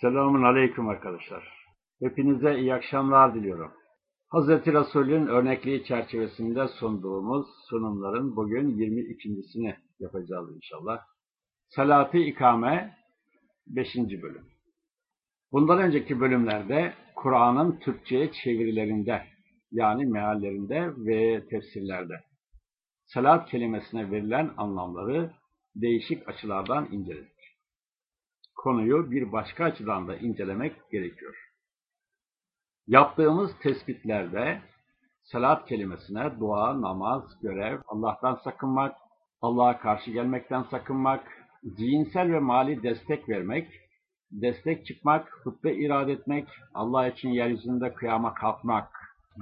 Selamun Aleyküm arkadaşlar. Hepinize iyi akşamlar diliyorum. Hz. Resul'ün örnekliği çerçevesinde sunduğumuz sunumların bugün 22.sini yapacağız inşallah. Salat-ı İkame 5. bölüm. Bundan önceki bölümlerde Kur'an'ın Türkçe'ye çevirilerinde yani meallerinde ve tefsirlerde salat kelimesine verilen anlamları değişik açılardan inceledik konuyu bir başka açıdan da incelemek gerekiyor. Yaptığımız tespitlerde salat kelimesine dua, namaz, görev, Allah'tan sakınmak, Allah'a karşı gelmekten sakınmak, zihinsel ve mali destek vermek, destek çıkmak, hutbe irade etmek, Allah için yeryüzünde kıyama kalkmak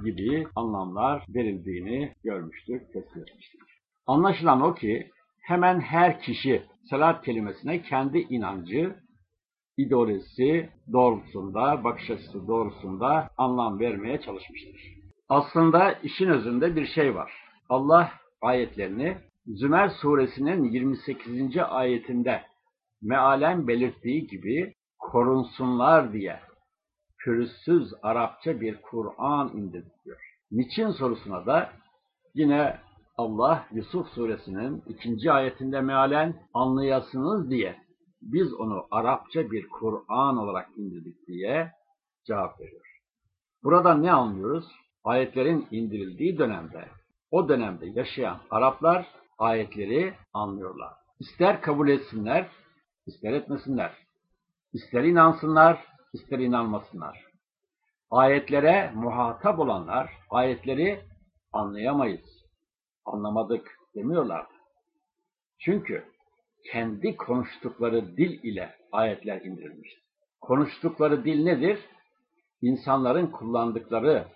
gibi anlamlar verildiğini görmüştük, tespit etmiştik. Anlaşılan o ki hemen her kişi salat kelimesine kendi inancı, ideolojisi doğrultusunda, bakış açısı doğrultusunda anlam vermeye çalışmıştır. Aslında işin özünde bir şey var. Allah ayetlerini Zümer suresinin 28. ayetinde mealen belirttiği gibi korunsunlar diye pürüzsüz Arapça bir Kur'an indirtiyor. Niçin sorusuna da yine Allah Yusuf suresinin ikinci ayetinde mealen anlayasınız diye biz onu Arapça bir Kur'an olarak indirdik diye cevap veriyor. Burada ne anlıyoruz? Ayetlerin indirildiği dönemde, o dönemde yaşayan Araplar ayetleri anlıyorlar. İster kabul etsinler, ister etmesinler. İster inansınlar, ister inanmasınlar. Ayetlere muhatap olanlar ayetleri anlayamayız, anlamadık demiyorlar. Çünkü kendi konuştukları dil ile ayetler indirilmiştir. Konuştukları dil nedir? İnsanların kullandıkları,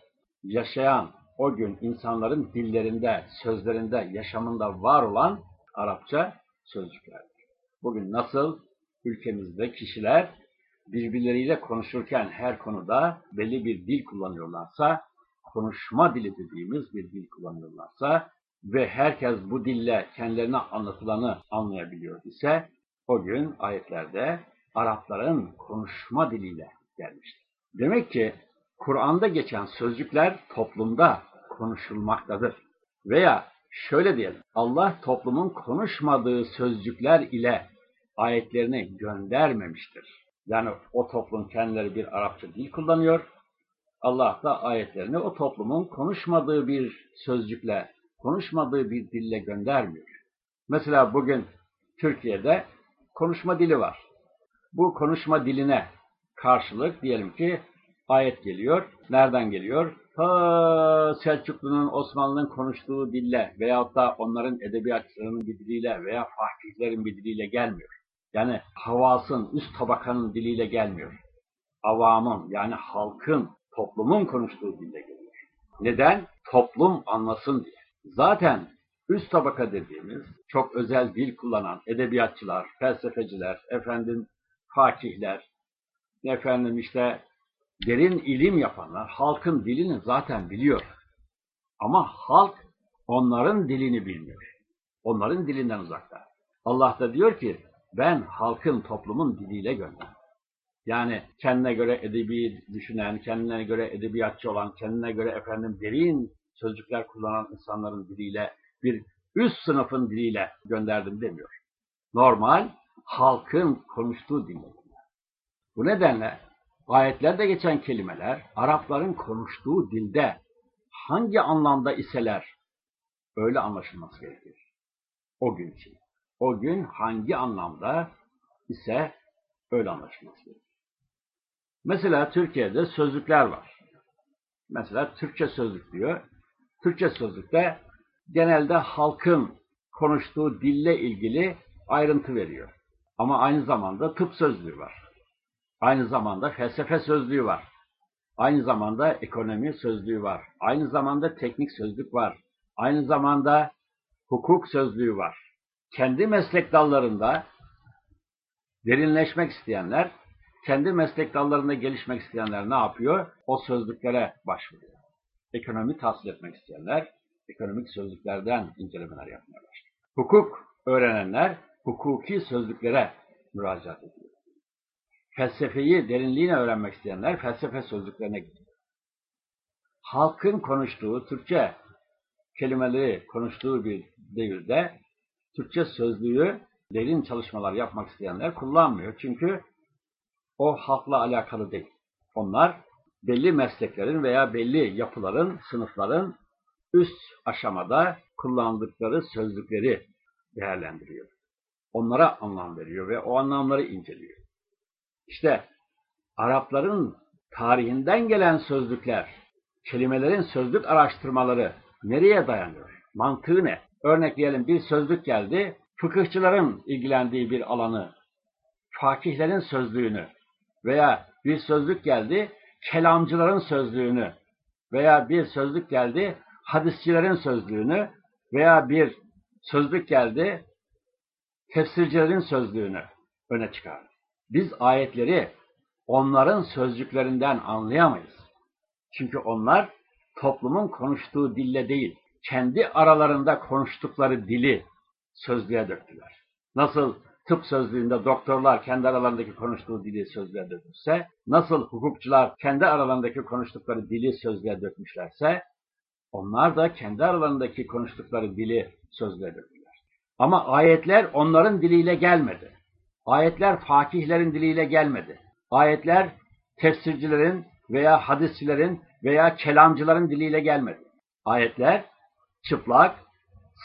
yaşayan, o gün insanların dillerinde, sözlerinde, yaşamında var olan Arapça sözcüklerdir. Bugün nasıl ülkemizde kişiler birbirleriyle konuşurken her konuda belli bir dil kullanıyorlarsa, konuşma dili dediğimiz bir dil kullanıyorlarsa, ve herkes bu dille kendilerine anlatılanı anlayabiliyor ise o gün ayetlerde Arapların konuşma diliyle gelmiştir. Demek ki Kur'an'da geçen sözcükler toplumda konuşulmaktadır. Veya şöyle diyelim, Allah toplumun konuşmadığı sözcükler ile ayetlerini göndermemiştir. Yani o toplum kendileri bir Arapça dil kullanıyor. Allah da ayetlerini o toplumun konuşmadığı bir sözcükle konuşmadığı bir dille göndermiyor. Mesela bugün Türkiye'de konuşma dili var. Bu konuşma diline karşılık diyelim ki ayet geliyor. Nereden geliyor? Ta Selçuklu'nun, Osmanlı'nın konuştuğu dille veyahut da onların edebiyatçılarının bir diliyle veya fahrilerin bir diliyle gelmiyor. Yani havasın, üst tabakanın diliyle gelmiyor. Avamın yani halkın, toplumun konuştuğu dille geliyor. Neden? Toplum anlasın diye. Zaten üst tabaka dediğimiz çok özel dil kullanan edebiyatçılar, felsefeciler, efendim fakihler, efendim işte derin ilim yapanlar halkın dilini zaten biliyor. Ama halk onların dilini bilmiyor. Onların dilinden uzakta. Allah da diyor ki ben halkın toplumun diliyle gönderdim. Yani kendine göre edebi düşünen, kendine göre edebiyatçı olan, kendine göre efendim derin sözcükler kullanan insanların diliyle, bir üst sınıfın diliyle gönderdim demiyor. Normal, halkın konuştuğu dille. Bu nedenle ayetlerde geçen kelimeler Arapların konuştuğu dilde hangi anlamda iseler öyle anlaşılması gerekir. O gün için. O gün hangi anlamda ise öyle anlaşılması gerekir. Mesela Türkiye'de sözlükler var. Mesela Türkçe sözlük diyor. Türkçe sözlükte genelde halkın konuştuğu dille ilgili ayrıntı veriyor. Ama aynı zamanda tıp sözlüğü var. Aynı zamanda felsefe sözlüğü var. Aynı zamanda ekonomi sözlüğü var. Aynı zamanda teknik sözlük var. Aynı zamanda hukuk sözlüğü var. Kendi meslek dallarında derinleşmek isteyenler, kendi meslek dallarında gelişmek isteyenler ne yapıyor? O sözlüklere başvuruyor ekonomi tahsil etmek isteyenler ekonomik sözlüklerden incelemeler yapmaya başlıyor. Hukuk öğrenenler hukuki sözlüklere müracaat ediyor. felsefeyi derinliğine öğrenmek isteyenler felsefe sözlüklerine gidiyor. Halkın konuştuğu Türkçe kelimeleri konuştuğu bir devirde Türkçe sözlüğü derin çalışmalar yapmak isteyenler kullanmıyor. Çünkü o halkla alakalı değil. Onlar belli mesleklerin veya belli yapıların, sınıfların üst aşamada kullandıkları sözlükleri değerlendiriyor. Onlara anlam veriyor ve o anlamları inceliyor. İşte Arapların tarihinden gelen sözlükler, kelimelerin sözlük araştırmaları nereye dayanıyor? Mantığı ne? Örnekleyelim bir sözlük geldi, fıkıhçıların ilgilendiği bir alanı, fakihlerin sözlüğünü veya bir sözlük geldi, kelamcıların sözlüğünü veya bir sözlük geldi, hadisçilerin sözlüğünü veya bir sözlük geldi, tefsircilerin sözlüğünü öne çıkar. Biz ayetleri onların sözcüklerinden anlayamayız. Çünkü onlar toplumun konuştuğu dille değil, kendi aralarında konuştukları dili sözlüğe döktüler. Nasıl tıp sözlüğünde doktorlar kendi aralarındaki konuştuğu dili sözlüğe dökmüşse, nasıl hukukçular kendi aralarındaki konuştukları dili sözlüğe dökmüşlerse, onlar da kendi aralarındaki konuştukları dili sözlüğe döktüler. Ama ayetler onların diliyle gelmedi. Ayetler fakihlerin diliyle gelmedi. Ayetler tefsircilerin veya hadisçilerin veya kelamcıların diliyle gelmedi. Ayetler çıplak,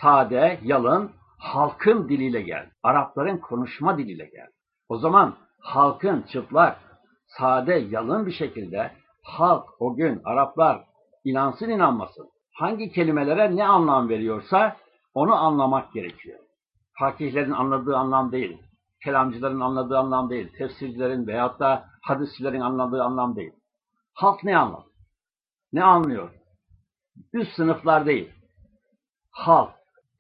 sade, yalın, halkın diliyle geldi. Arapların konuşma diliyle geldi. O zaman halkın çıplak, sade, yalın bir şekilde halk o gün Araplar inansın inanmasın hangi kelimelere ne anlam veriyorsa onu anlamak gerekiyor. Fakihlerin anladığı anlam değil, kelamcıların anladığı anlam değil, tefsircilerin veyahut da hadisçilerin anladığı anlam değil. Halk ne anladı? Ne anlıyor? Üst sınıflar değil. Halk,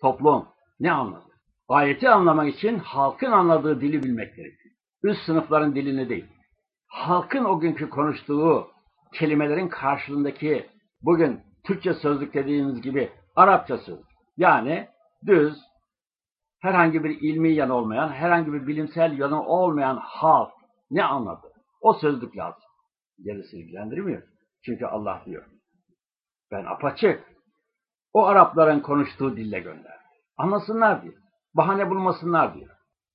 toplum ne anladı? Ayeti anlamak için halkın anladığı dili bilmek gerekiyor. Üst sınıfların dilini değil. Halkın o günkü konuştuğu kelimelerin karşılığındaki bugün Türkçe sözlük dediğimiz gibi Arapça sözlük. Yani düz, herhangi bir ilmi yanı olmayan, herhangi bir bilimsel yanı olmayan halk ne anladı? O sözlük lazım. Gerisi ilgilendirmiyor. Çünkü Allah diyor. Ben apaçık. O Arapların konuştuğu dille gönder. Anlasınlar diyor. Bahane bulmasınlar diyor.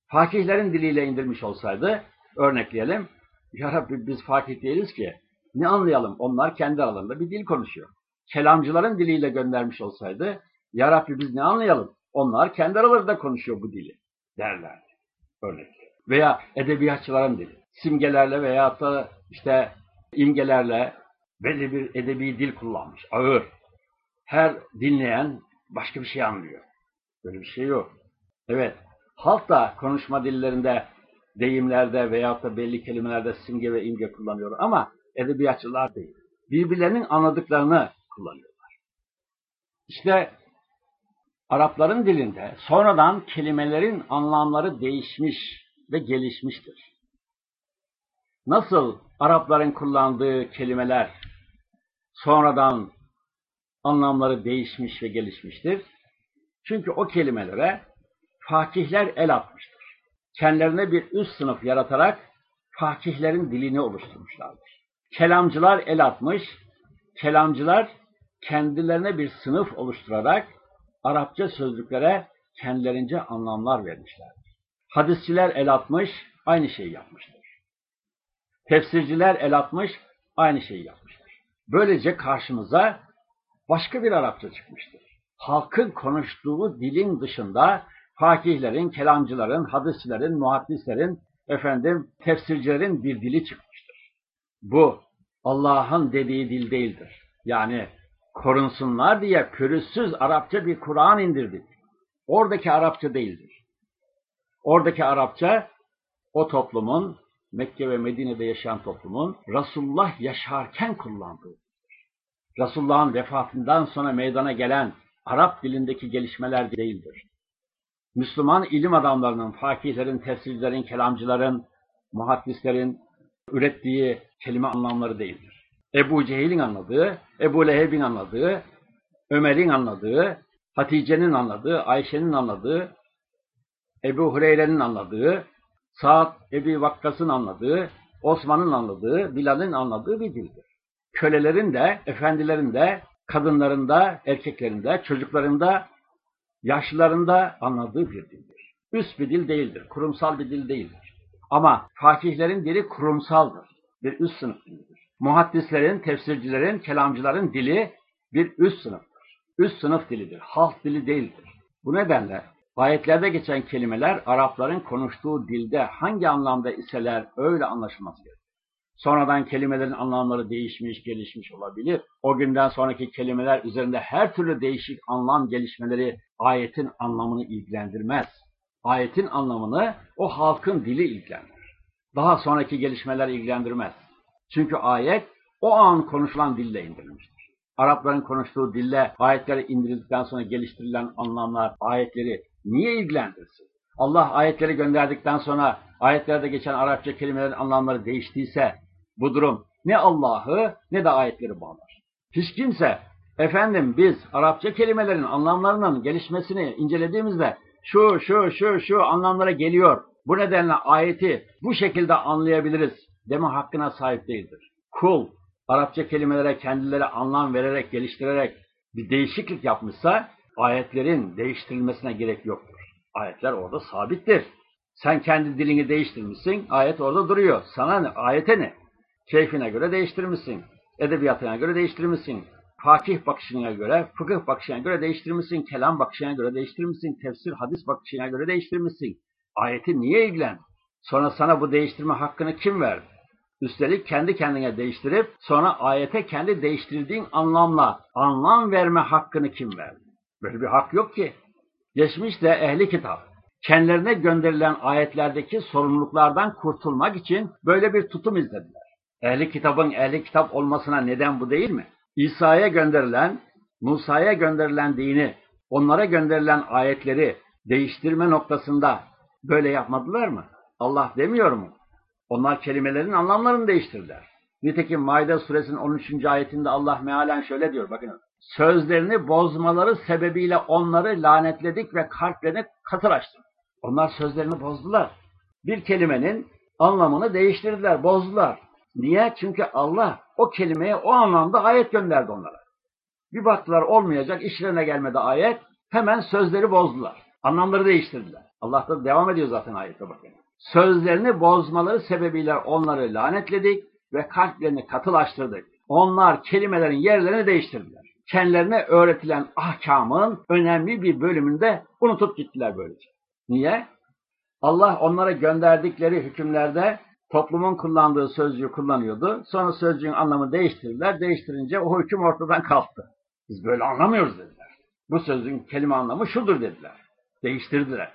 Fakihlerin diliyle indirmiş olsaydı, örnekleyelim, Ya Rabbi biz fakih değiliz ki, ne anlayalım? Onlar kendi aralarında bir dil konuşuyor. Kelamcıların diliyle göndermiş olsaydı, Ya Rabbi biz ne anlayalım? Onlar kendi aralarında konuşuyor bu dili derlerdi. Örnek. Veya edebiyatçıların dili. Simgelerle veya da işte imgelerle belli bir edebi dil kullanmış. Ağır. Her dinleyen başka bir şey anlıyor. Böyle bir şey yok. Evet. Halk da konuşma dillerinde, deyimlerde veyahut da belli kelimelerde simge ve imge kullanıyor ama edebiyatçılar değil. Birbirlerinin anladıklarını kullanıyorlar. İşte Arapların dilinde sonradan kelimelerin anlamları değişmiş ve gelişmiştir. Nasıl Arapların kullandığı kelimeler sonradan anlamları değişmiş ve gelişmiştir? Çünkü o kelimelere fakihler el atmıştır. Kendilerine bir üst sınıf yaratarak fakihlerin dilini oluşturmuşlardır. Kelamcılar el atmış, kelamcılar kendilerine bir sınıf oluşturarak Arapça sözlüklere kendilerince anlamlar vermişlerdir. Hadisçiler el atmış, aynı şeyi yapmıştır. Tefsirciler el atmış, aynı şeyi yapmıştır. Böylece karşımıza başka bir Arapça çıkmıştır. Halkın konuştuğu dilin dışında fakihlerin, kelamcıların, hadisçilerin, muhaddislerin, efendim tefsircilerin bir dili çıkmıştır. Bu Allah'ın dediği dil değildir. Yani korunsunlar diye pürüzsüz Arapça bir Kur'an indirdik. Oradaki Arapça değildir. Oradaki Arapça o toplumun, Mekke ve Medine'de yaşayan toplumun Resulullah yaşarken kullandığı. Resulullah'ın vefatından sonra meydana gelen Arap dilindeki gelişmeler değildir. Müslüman ilim adamlarının, fakihlerin, tefsircilerin, kelamcıların, muhaddislerin ürettiği kelime anlamları değildir. Ebu Cehil'in anladığı, Ebu Leheb'in anladığı, Ömer'in anladığı, Hatice'nin anladığı, Ayşe'nin anladığı, Ebu Hureyre'nin anladığı, Sa'd Ebi Vakkas'ın anladığı, Osman'ın anladığı, Bilal'in anladığı bir dildir. Kölelerin de, efendilerin de, kadınların da, erkeklerin de, çocukların da, yaşlıların da anladığı bir dildir. Üst bir dil değildir, kurumsal bir dil değildir. Ama fakihlerin dili kurumsaldır, bir üst sınıf dilidir. Muhaddislerin, tefsircilerin, kelamcıların dili bir üst sınıftır. Üst sınıf dilidir, halk dili değildir. Bu nedenle ayetlerde geçen kelimeler Arapların konuştuğu dilde hangi anlamda iseler öyle anlaşılması gerekir. Sonradan kelimelerin anlamları değişmiş, gelişmiş olabilir. O günden sonraki kelimeler üzerinde her türlü değişik anlam gelişmeleri ayetin anlamını ilgilendirmez. Ayetin anlamını o halkın dili ilgilendirir. Daha sonraki gelişmeler ilgilendirmez. Çünkü ayet o an konuşulan dille indirilmiştir. Arapların konuştuğu dille ayetleri indirildikten sonra geliştirilen anlamlar ayetleri niye ilgilendirsin? Allah ayetleri gönderdikten sonra ayetlerde geçen Arapça kelimelerin anlamları değiştiyse bu durum ne Allah'ı ne de ayetleri bağlar. Hiç kimse efendim biz Arapça kelimelerin anlamlarının gelişmesini incelediğimizde şu şu şu şu anlamlara geliyor. Bu nedenle ayeti bu şekilde anlayabiliriz deme hakkına sahip değildir. Kul Arapça kelimelere kendileri anlam vererek, geliştirerek bir değişiklik yapmışsa ayetlerin değiştirilmesine gerek yoktur. Ayetler orada sabittir. Sen kendi dilini değiştirmişsin, ayet orada duruyor. Sana ne? Ayete ne? Keyfine göre değiştirmişsin. Edebiyatına göre değiştirmişsin. Fakih bakışına göre, fıkıh bakışına göre değiştirmişsin. Kelam bakışına göre değiştirmişsin. Tefsir, hadis bakışına göre değiştirmişsin. Ayeti niye ilgilen? Sonra sana bu değiştirme hakkını kim verdi? Üstelik kendi kendine değiştirip sonra ayete kendi değiştirdiğin anlamla anlam verme hakkını kim verdi? Böyle bir hak yok ki. Geçmişte ehli kitap kendilerine gönderilen ayetlerdeki sorumluluklardan kurtulmak için böyle bir tutum izlediler. Ehli kitabın ehli kitap olmasına neden bu değil mi? İsa'ya gönderilen, Musa'ya gönderilen dini, onlara gönderilen ayetleri değiştirme noktasında böyle yapmadılar mı? Allah demiyor mu? Onlar kelimelerin anlamlarını değiştirdiler. Nitekim Maide suresinin 13. ayetinde Allah mealen şöyle diyor bakın. Sözlerini bozmaları sebebiyle onları lanetledik ve kalplerini katılaştırdık. Onlar sözlerini bozdular. Bir kelimenin anlamını değiştirdiler, bozdular. Niye? Çünkü Allah o kelimeye o anlamda ayet gönderdi onlara. Bir baktılar olmayacak, işlerine gelmedi ayet, hemen sözleri bozdular. Anlamları değiştirdiler. Allah da devam ediyor zaten ayette bakın. Sözlerini bozmaları sebebiyle onları lanetledik ve kalplerini katılaştırdık. Onlar kelimelerin yerlerini değiştirdiler. Kendilerine öğretilen ahkamın önemli bir bölümünde unutup gittiler böylece. Niye? Allah onlara gönderdikleri hükümlerde toplumun kullandığı sözcüğü kullanıyordu. Sonra sözcüğün anlamı değiştirdiler. Değiştirince o hüküm ortadan kalktı. Biz böyle anlamıyoruz dediler. Bu sözün kelime anlamı şudur dediler. Değiştirdiler.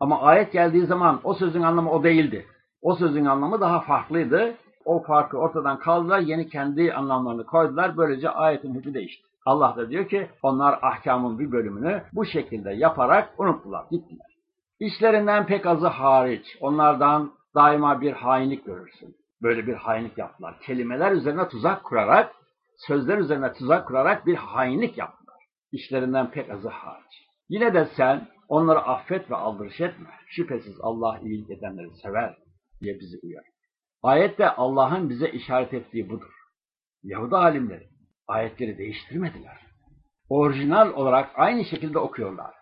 Ama ayet geldiği zaman o sözün anlamı o değildi. O sözün anlamı daha farklıydı. O farkı ortadan kaldırdılar, yeni kendi anlamlarını koydular. Böylece ayetin hükmü değişti. Allah da diyor ki onlar ahkamın bir bölümünü bu şekilde yaparak unuttular, gittiler. İşlerinden pek azı hariç, onlardan daima bir hainlik görürsün. Böyle bir hainlik yaptılar. Kelimeler üzerine tuzak kurarak, sözler üzerine tuzak kurarak bir hainlik yaptılar. İşlerinden pek azı hariç. Yine de sen onları affet ve aldırış etme. Şüphesiz Allah iyilik edenleri sever diye bizi uyar. Ayette Allah'ın bize işaret ettiği budur. Yahudi alimleri ayetleri değiştirmediler. Orijinal olarak aynı şekilde okuyorlar.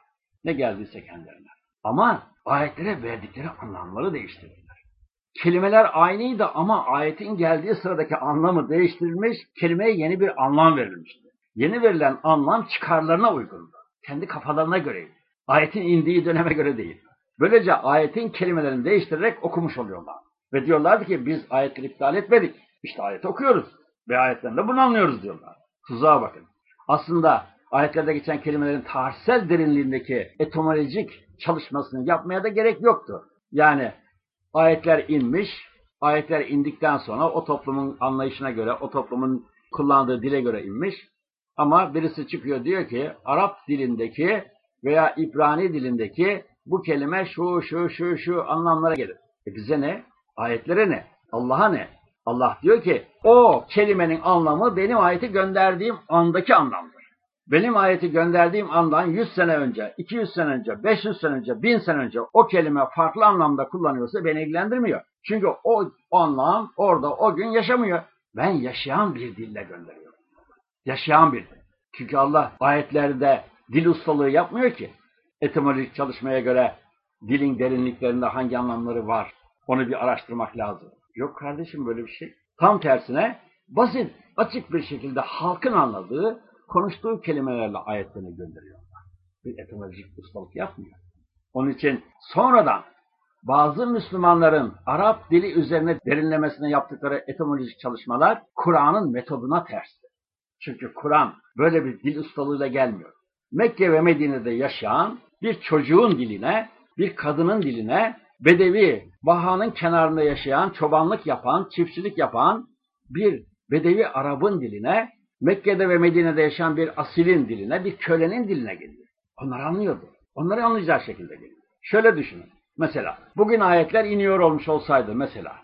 Ne geldiyse kendilerine. Ama ayetlere verdikleri anlamları değiştirdiler. Kelimeler aynıydı ama ayetin geldiği sıradaki anlamı değiştirilmiş, kelimeye yeni bir anlam verilmişti. Yeni verilen anlam çıkarlarına uygundu. Kendi kafalarına göreydi. Ayetin indiği döneme göre değil. Böylece ayetin kelimelerini değiştirerek okumuş oluyorlar. Ve diyorlardı ki biz ayetleri iptal etmedik. İşte ayet okuyoruz. Ve ayetten de bunu anlıyoruz diyorlar. Tuzağa bakın. Aslında ayetlerde geçen kelimelerin tarihsel derinliğindeki etimolojik çalışmasını yapmaya da gerek yoktu. Yani ayetler inmiş, ayetler indikten sonra o toplumun anlayışına göre, o toplumun kullandığı dile göre inmiş. Ama birisi çıkıyor diyor ki Arap dilindeki veya İbrani dilindeki bu kelime şu şu şu şu anlamlara gelir. E bize ne? Ayetlere ne? Allah'a ne? Allah diyor ki o kelimenin anlamı benim ayeti gönderdiğim andaki anlamdır. Benim ayeti gönderdiğim andan 100 sene önce, 200 sene önce, 500 sene önce, 1000 sene önce o kelime farklı anlamda kullanıyorsa beni ilgilendirmiyor. Çünkü o anlam orada o gün yaşamıyor. Ben yaşayan bir dille gönderiyorum. Yaşayan bir dil. Çünkü Allah ayetlerde dil ustalığı yapmıyor ki. Etimolojik çalışmaya göre dilin derinliklerinde hangi anlamları var onu bir araştırmak lazım. Yok kardeşim böyle bir şey. Tam tersine basit, açık bir şekilde halkın anladığı, konuştuğu kelimelerle ayetlerini gönderiyorlar. Bir etimolojik ustalık yapmıyor. Onun için sonradan bazı Müslümanların Arap dili üzerine derinlemesine yaptıkları etimolojik çalışmalar Kur'an'ın metoduna tersti. Çünkü Kur'an böyle bir dil ustalığıyla gelmiyor. Mekke ve Medine'de yaşayan bir çocuğun diline, bir kadının diline, bedevi, bahanın kenarında yaşayan, çobanlık yapan, çiftçilik yapan bir bedevi Arap'ın diline, Mekke'de ve Medine'de yaşayan bir asilin diline, bir kölenin diline geliyor. Onlar anlıyordu. Onları anlayacağı şekilde geliyor. Şöyle düşünün. Mesela bugün ayetler iniyor olmuş olsaydı mesela.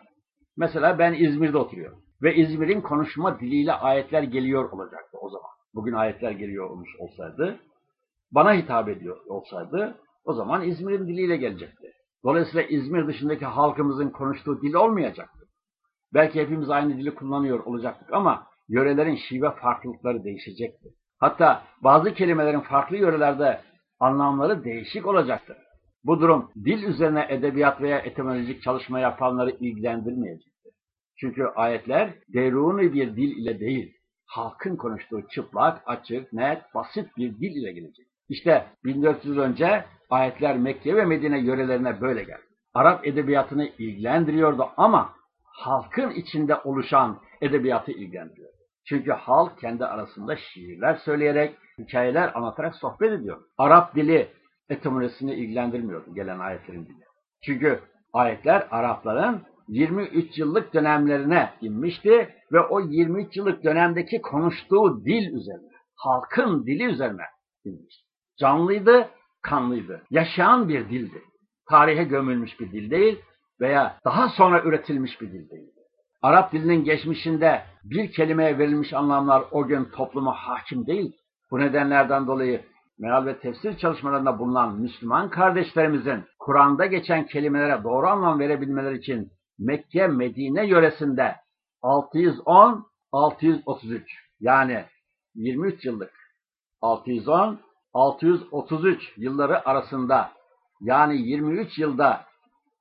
Mesela ben İzmir'de oturuyorum. Ve İzmir'in konuşma diliyle ayetler geliyor olacaktı o zaman. Bugün ayetler geliyor olmuş olsaydı, bana hitap ediyor olsaydı, o zaman İzmir'in diliyle gelecekti. Dolayısıyla İzmir dışındaki halkımızın konuştuğu dil olmayacaktı. Belki hepimiz aynı dili kullanıyor olacaktık ama yörelerin şive farklılıkları değişecekti. Hatta bazı kelimelerin farklı yörelerde anlamları değişik olacaktı. Bu durum dil üzerine edebiyat veya etimolojik çalışma yapanları ilgilendirmeyecekti. Çünkü ayetler deruni bir dil ile değil, halkın konuştuğu çıplak, açık, net, basit bir dil ile gelecek. İşte 1400 önce ayetler Mekke ve Medine yörelerine böyle geldi. Arap edebiyatını ilgilendiriyordu ama halkın içinde oluşan edebiyatı ilgilendiriyor. Çünkü halk kendi arasında şiirler söyleyerek, hikayeler anlatarak sohbet ediyor. Arap dili etimolojisini ilgilendirmiyordu gelen ayetlerin dili. Çünkü ayetler Arapların 23 yıllık dönemlerine inmişti ve o 23 yıllık dönemdeki konuştuğu dil üzerine, halkın dili üzerine inmişti. Canlıydı, kanlıydı. Yaşayan bir dildi. Tarihe gömülmüş bir dil değil veya daha sonra üretilmiş bir dil değil. Arap dilinin geçmişinde bir kelimeye verilmiş anlamlar o gün topluma hakim değil. Bu nedenlerden dolayı meal ve tefsir çalışmalarında bulunan Müslüman kardeşlerimizin Kur'an'da geçen kelimelere doğru anlam verebilmeleri için Mekke, Medine yöresinde 610-633 yani 23 yıllık 610-633 yılları arasında yani 23 yılda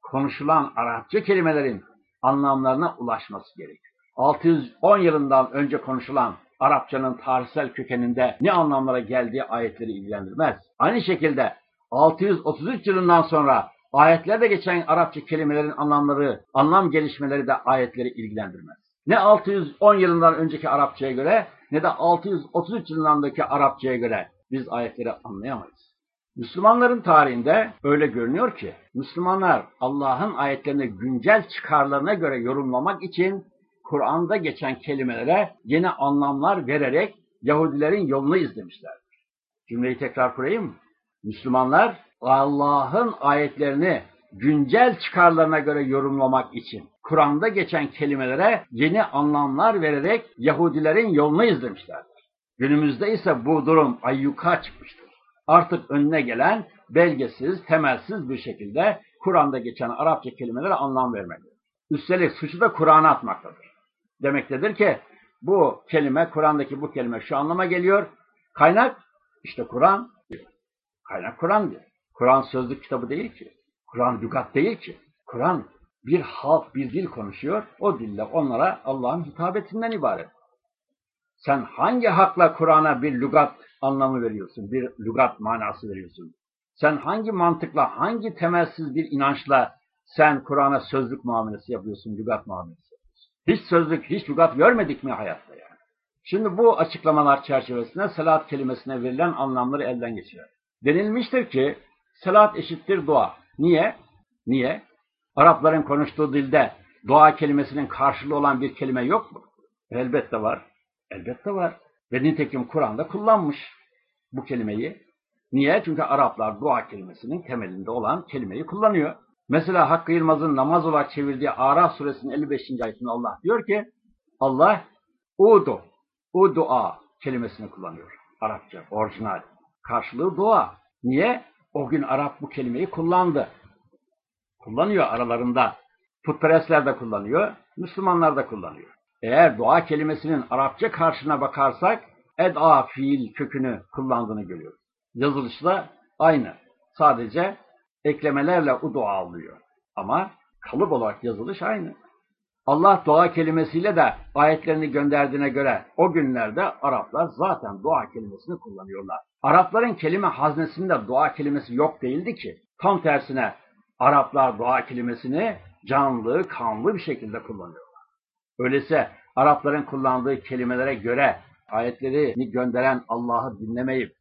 konuşulan Arapça kelimelerin anlamlarına ulaşması gerekiyor. 610 yılından önce konuşulan Arapçanın tarihsel kökeninde ne anlamlara geldiği ayetleri ilgilendirmez. Aynı şekilde 633 yılından sonra ayetlerde geçen Arapça kelimelerin anlamları, anlam gelişmeleri de ayetleri ilgilendirmez. Ne 610 yılından önceki Arapçaya göre ne de 633 yılındaki Arapçaya göre biz ayetleri anlayamayız. Müslümanların tarihinde öyle görünüyor ki Müslümanlar Allah'ın ayetlerini güncel çıkarlarına göre yorumlamak için Kur'an'da geçen kelimelere yeni anlamlar vererek Yahudilerin yolunu izlemişlerdir. Cümleyi tekrar kurayım. Müslümanlar Allah'ın ayetlerini güncel çıkarlarına göre yorumlamak için Kur'an'da geçen kelimelere yeni anlamlar vererek Yahudilerin yolunu izlemişlerdir. Günümüzde ise bu durum ayyuka çıkmıştır. Artık önüne gelen belgesiz, temelsiz bir şekilde Kur'an'da geçen Arapça kelimelere anlam vermektedir. Üstelik suçu da Kur'an'a atmaktadır. Demektedir ki bu kelime, Kur'an'daki bu kelime şu anlama geliyor. Kaynak işte Kur'an diyor. Kaynak Kur'an diyor. Kur'an sözlük kitabı değil ki. Kur'an lügat değil ki. Kur'an bir halk, bir dil konuşuyor. O dille onlara Allah'ın hitabetinden ibaret. Sen hangi hakla Kur'an'a bir lügat anlamı veriyorsun, bir lügat manası veriyorsun? Sen hangi mantıkla, hangi temelsiz bir inançla sen Kur'an'a sözlük muamelesi yapıyorsun, lügat muamelesi yapıyorsun? Hiç sözlük, hiç lügat görmedik mi hayatta yani? Şimdi bu açıklamalar çerçevesinde salat kelimesine verilen anlamları elden geçirer. Denilmiştir ki salat eşittir dua. Niye? Niye? Arapların konuştuğu dilde dua kelimesinin karşılığı olan bir kelime yok mu? Elbette var. Elbette var. Ve nitekim Kur'an'da kullanmış bu kelimeyi. Niye? Çünkü Araplar dua kelimesinin temelinde olan kelimeyi kullanıyor. Mesela Hakkı Yılmaz'ın namaz olarak çevirdiği Araf suresinin 55. ayetinde Allah diyor ki Allah udu, udua kelimesini kullanıyor. Arapça, orijinal. Karşılığı dua. Niye? O gün Arap bu kelimeyi kullandı. Kullanıyor aralarında Putperestler de kullanıyor, Müslümanlar da kullanıyor. Eğer dua kelimesinin Arapça karşına bakarsak ed'a fiil kökünü kullandığını görüyoruz. Yazılışı da aynı. Sadece eklemelerle o dua alıyor. Ama kalıp olarak yazılış aynı. Allah dua kelimesiyle de ayetlerini gönderdiğine göre o günlerde Araplar zaten dua kelimesini kullanıyorlar. Arapların kelime haznesinde dua kelimesi yok değildi ki. Tam tersine Araplar dua kelimesini canlı, kanlı bir şekilde kullanıyorlar. Öyleyse Arapların kullandığı kelimelere göre ayetlerini gönderen Allah'ı dinlemeyip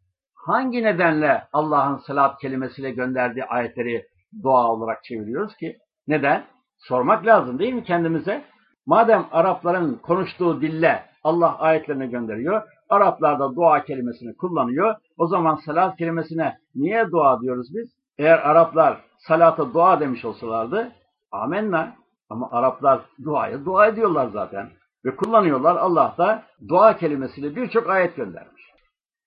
hangi nedenle Allah'ın salat kelimesiyle gönderdiği ayetleri dua olarak çeviriyoruz ki? Neden? Sormak lazım değil mi kendimize? Madem Arapların konuştuğu dille Allah ayetlerini gönderiyor, Araplar da dua kelimesini kullanıyor, o zaman salat kelimesine niye dua diyoruz biz? Eğer Araplar salata dua demiş olsalardı, amenna. Ama Araplar duayı dua ediyorlar zaten. Ve kullanıyorlar. Allah da dua kelimesiyle birçok ayet göndermiş.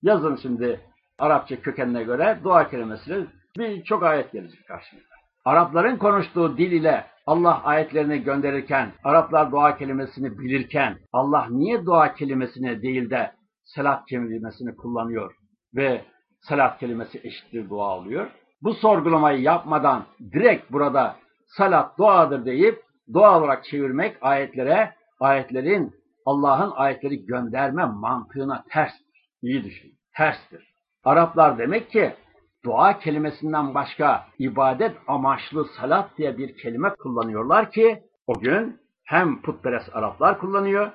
Yazın şimdi Arapça kökenine göre dua kelimesiyle birçok ayet gelecek karşımıza. Arapların konuştuğu dil ile Allah ayetlerini gönderirken, Araplar dua kelimesini bilirken, Allah niye dua kelimesini değil de salat kelimesini kullanıyor ve salat kelimesi eşittir dua oluyor? Bu sorgulamayı yapmadan direkt burada salat duadır deyip dua olarak çevirmek ayetlere, ayetlerin Allah'ın ayetleri gönderme mantığına terstir. İyi düşün, terstir. Araplar demek ki dua kelimesinden başka ibadet amaçlı salat diye bir kelime kullanıyorlar ki o gün hem putperest Araplar kullanıyor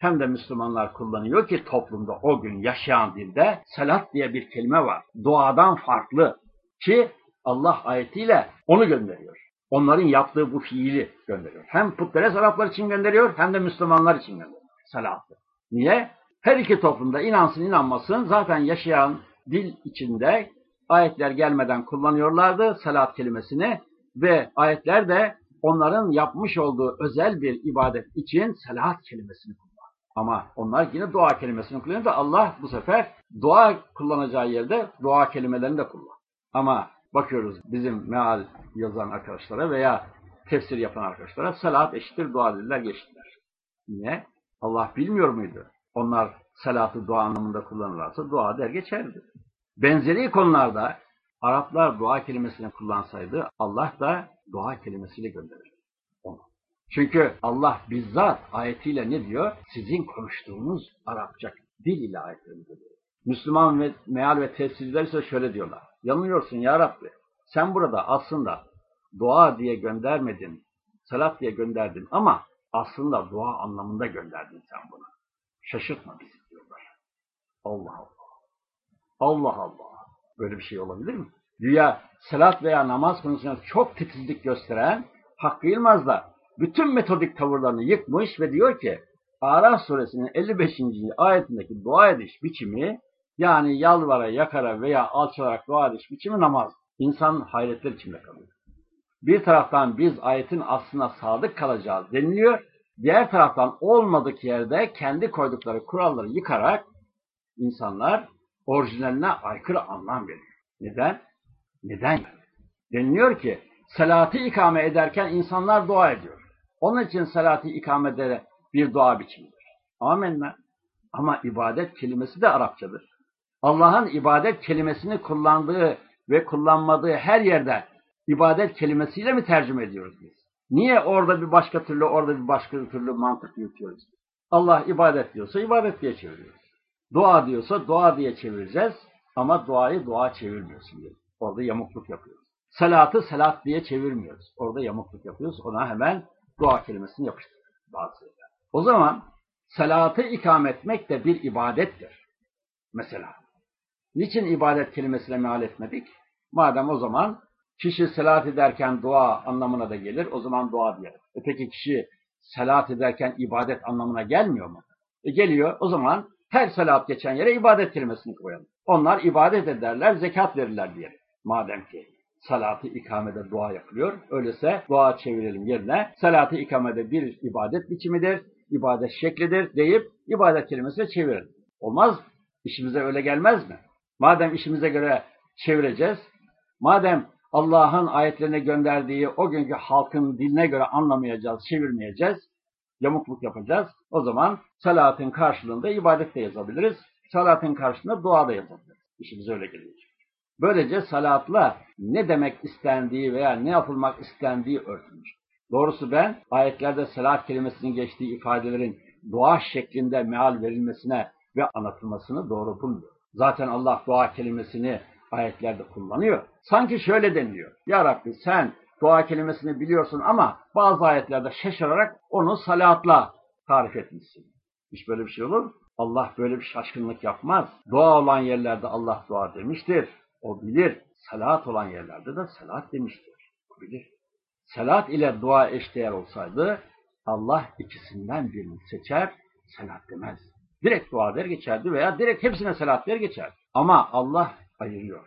hem de Müslümanlar kullanıyor ki toplumda o gün yaşayan dilde salat diye bir kelime var. Duadan farklı ki Allah ayetiyle onu gönderiyor. Onların yaptığı bu fiili gönderiyor. Hem putperest Araplar için gönderiyor hem de Müslümanlar için gönderiyor. Salatı. Niye? Her iki toplumda inansın inanmasın zaten yaşayan dil içinde ayetler gelmeden kullanıyorlardı salat kelimesini ve ayetler de onların yapmış olduğu özel bir ibadet için salat kelimesini kullanıyor. Ama onlar yine dua kelimesini kullanıyor da Allah bu sefer dua kullanacağı yerde dua kelimelerini de kullan. Ama bakıyoruz bizim meal yazan arkadaşlara veya tefsir yapan arkadaşlara salat eşittir dua dediler geçtiler. Niye? Allah bilmiyor muydu? Onlar salatı dua anlamında kullanırlarsa dua der geçerdi. Benzeri konularda Araplar dua kelimesini kullansaydı Allah da dua kelimesiyle gönderir onu. Çünkü Allah bizzat ayetiyle ne diyor? Sizin konuştuğunuz Arapça dil ile ayetlerini diyor. Müslüman ve meal ve tefsirciler ise şöyle diyorlar. Yanılıyorsun ya Rabbi. Sen burada aslında dua diye göndermedin, salat diye gönderdin ama aslında dua anlamında gönderdin sen bunu. Şaşırtma bizi diyorlar. Allah Allah. Allah Allah. Böyle bir şey olabilir mi? Güya salat veya namaz konusunda çok titizlik gösteren Hakkı Yılmaz da bütün metodik tavırlarını yıkmış ve diyor ki Araf suresinin 55. ayetindeki dua ediş biçimi yani yalvara, yakara veya alçalarak dua ediş biçimi namaz. İnsan hayretler içinde kalıyor. Bir taraftan biz ayetin aslına sadık kalacağız deniliyor. Diğer taraftan olmadık yerde kendi koydukları kuralları yıkarak insanlar orijinaline aykırı anlam veriyor. Neden? Neden? Deniliyor ki salatı ikame ederken insanlar dua ediyor. Onun için salatı ikame ederek bir dua biçimidir. Amenna. Ama ibadet kelimesi de Arapçadır. Allah'ın ibadet kelimesini kullandığı ve kullanmadığı her yerde ibadet kelimesiyle mi tercüme ediyoruz biz? Niye orada bir başka türlü, orada bir başka türlü mantık yürütüyoruz? Allah ibadet diyorsa ibadet diye çeviriyoruz. Dua diyorsa dua diye çevireceğiz ama duayı dua çevirmiyorsun diye. Orada yamukluk yapıyoruz. Salatı salat diye çevirmiyoruz. Orada yamukluk yapıyoruz. Ona hemen dua kelimesini yapıştırıyoruz. Bazı O zaman salatı ikame etmek de bir ibadettir. Mesela. Niçin ibadet kelimesine meal etmedik? Madem o zaman kişi salat ederken dua anlamına da gelir, o zaman dua diyelim. E peki kişi salat ederken ibadet anlamına gelmiyor mu? E geliyor, o zaman her salat geçen yere ibadet kelimesini koyalım. Onlar ibadet ederler, zekat verirler diyelim. Madem ki salatı ikamede dua yapılıyor. Öyleyse dua çevirelim yerine salatı ikamede bir ibadet biçimidir, ibadet şeklidir deyip ibadet kelimesine çevirelim. Olmaz İşimize öyle gelmez mi? Madem işimize göre çevireceğiz, madem Allah'ın ayetlerine gönderdiği o günkü halkın diline göre anlamayacağız, çevirmeyeceğiz, yamukluk yapacağız. O zaman salatın karşılığında ibadet de yazabiliriz. Salatın karşılığında dua da yazabiliriz. İşimiz öyle geliyor. Böylece salatla ne demek istendiği veya ne yapılmak istendiği örtülmüş. Doğrusu ben ayetlerde salat kelimesinin geçtiği ifadelerin dua şeklinde meal verilmesine ve anlatılmasını doğru bulmuyor. Zaten Allah dua kelimesini ayetlerde kullanıyor. Sanki şöyle deniliyor. Ya Rabbi sen dua kelimesini biliyorsun ama bazı ayetlerde şaşırarak onu salatla tarif etmişsin. Hiç böyle bir şey olur? Allah böyle bir şaşkınlık yapmaz. Dua olan yerlerde Allah dua demiştir. O bilir. Salat olan yerlerde de salat demiştir. O bilir. Salat ile dua eşdeğer olsaydı Allah ikisinden birini seçer, salat demez. Direkt dua der geçerdi veya direkt hepsine salat der geçer. Ama Allah ayırıyor.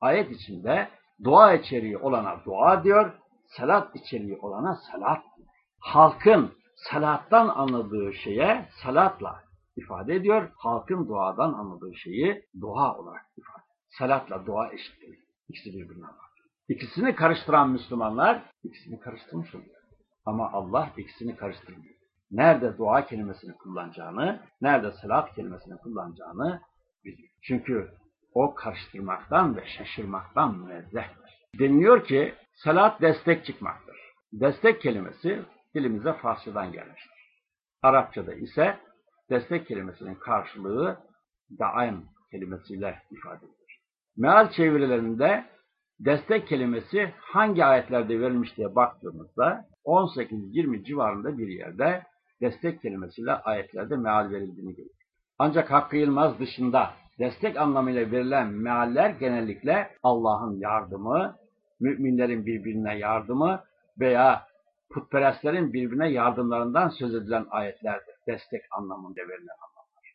Ayet içinde dua içeriği olana dua diyor, salat içeriği olana salat diyor. Halkın salattan anladığı şeye salatla ifade ediyor. Halkın duadan anladığı şeyi dua olarak ifade ediyor. Salatla dua eşit değil. İkisi birbirine var. İkisini karıştıran Müslümanlar ikisini karıştırmış oluyor. Ama Allah ikisini karıştırmıyor. Nerede dua kelimesini kullanacağını, nerede salat kelimesini kullanacağını biliyor. Çünkü o karıştırmaktan ve şaşırmaktan münezzehtir. Deniliyor ki salat destek çıkmaktır. Destek kelimesi dilimize Farsçadan gelmiştir. Arapçada ise destek kelimesinin karşılığı daim kelimesiyle ifade edilir. Meal çevirilerinde destek kelimesi hangi ayetlerde verilmiş diye baktığımızda 18-20 civarında bir yerde destek kelimesiyle ayetlerde meal verildiğini görüyoruz. Ancak Hakkı Yılmaz dışında destek anlamıyla verilen mealler genellikle Allah'ın yardımı, müminlerin birbirine yardımı veya putperestlerin birbirine yardımlarından söz edilen ayetlerdir. Destek anlamında verilen anlamlar.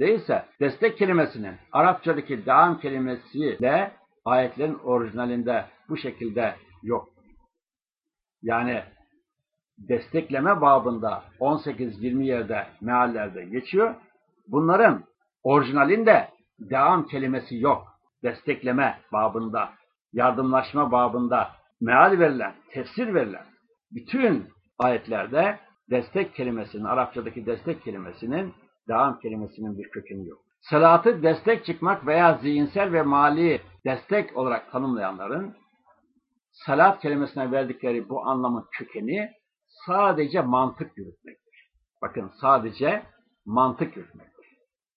Değilse destek kelimesinin Arapçadaki devam kelimesiyle ayetlerin orijinalinde bu şekilde yok. Yani destekleme babında 18-20 yerde meallerde geçiyor. Bunların orijinalinde devam kelimesi yok. Destekleme babında, yardımlaşma babında meal verilen, tefsir verilen bütün ayetlerde destek kelimesinin, Arapçadaki destek kelimesinin devam kelimesinin bir kökeni yok. Salatı destek çıkmak veya zihinsel ve mali destek olarak tanımlayanların salat kelimesine verdikleri bu anlamın kökeni sadece mantık yürütmektir. Bakın sadece mantık yürütmektir.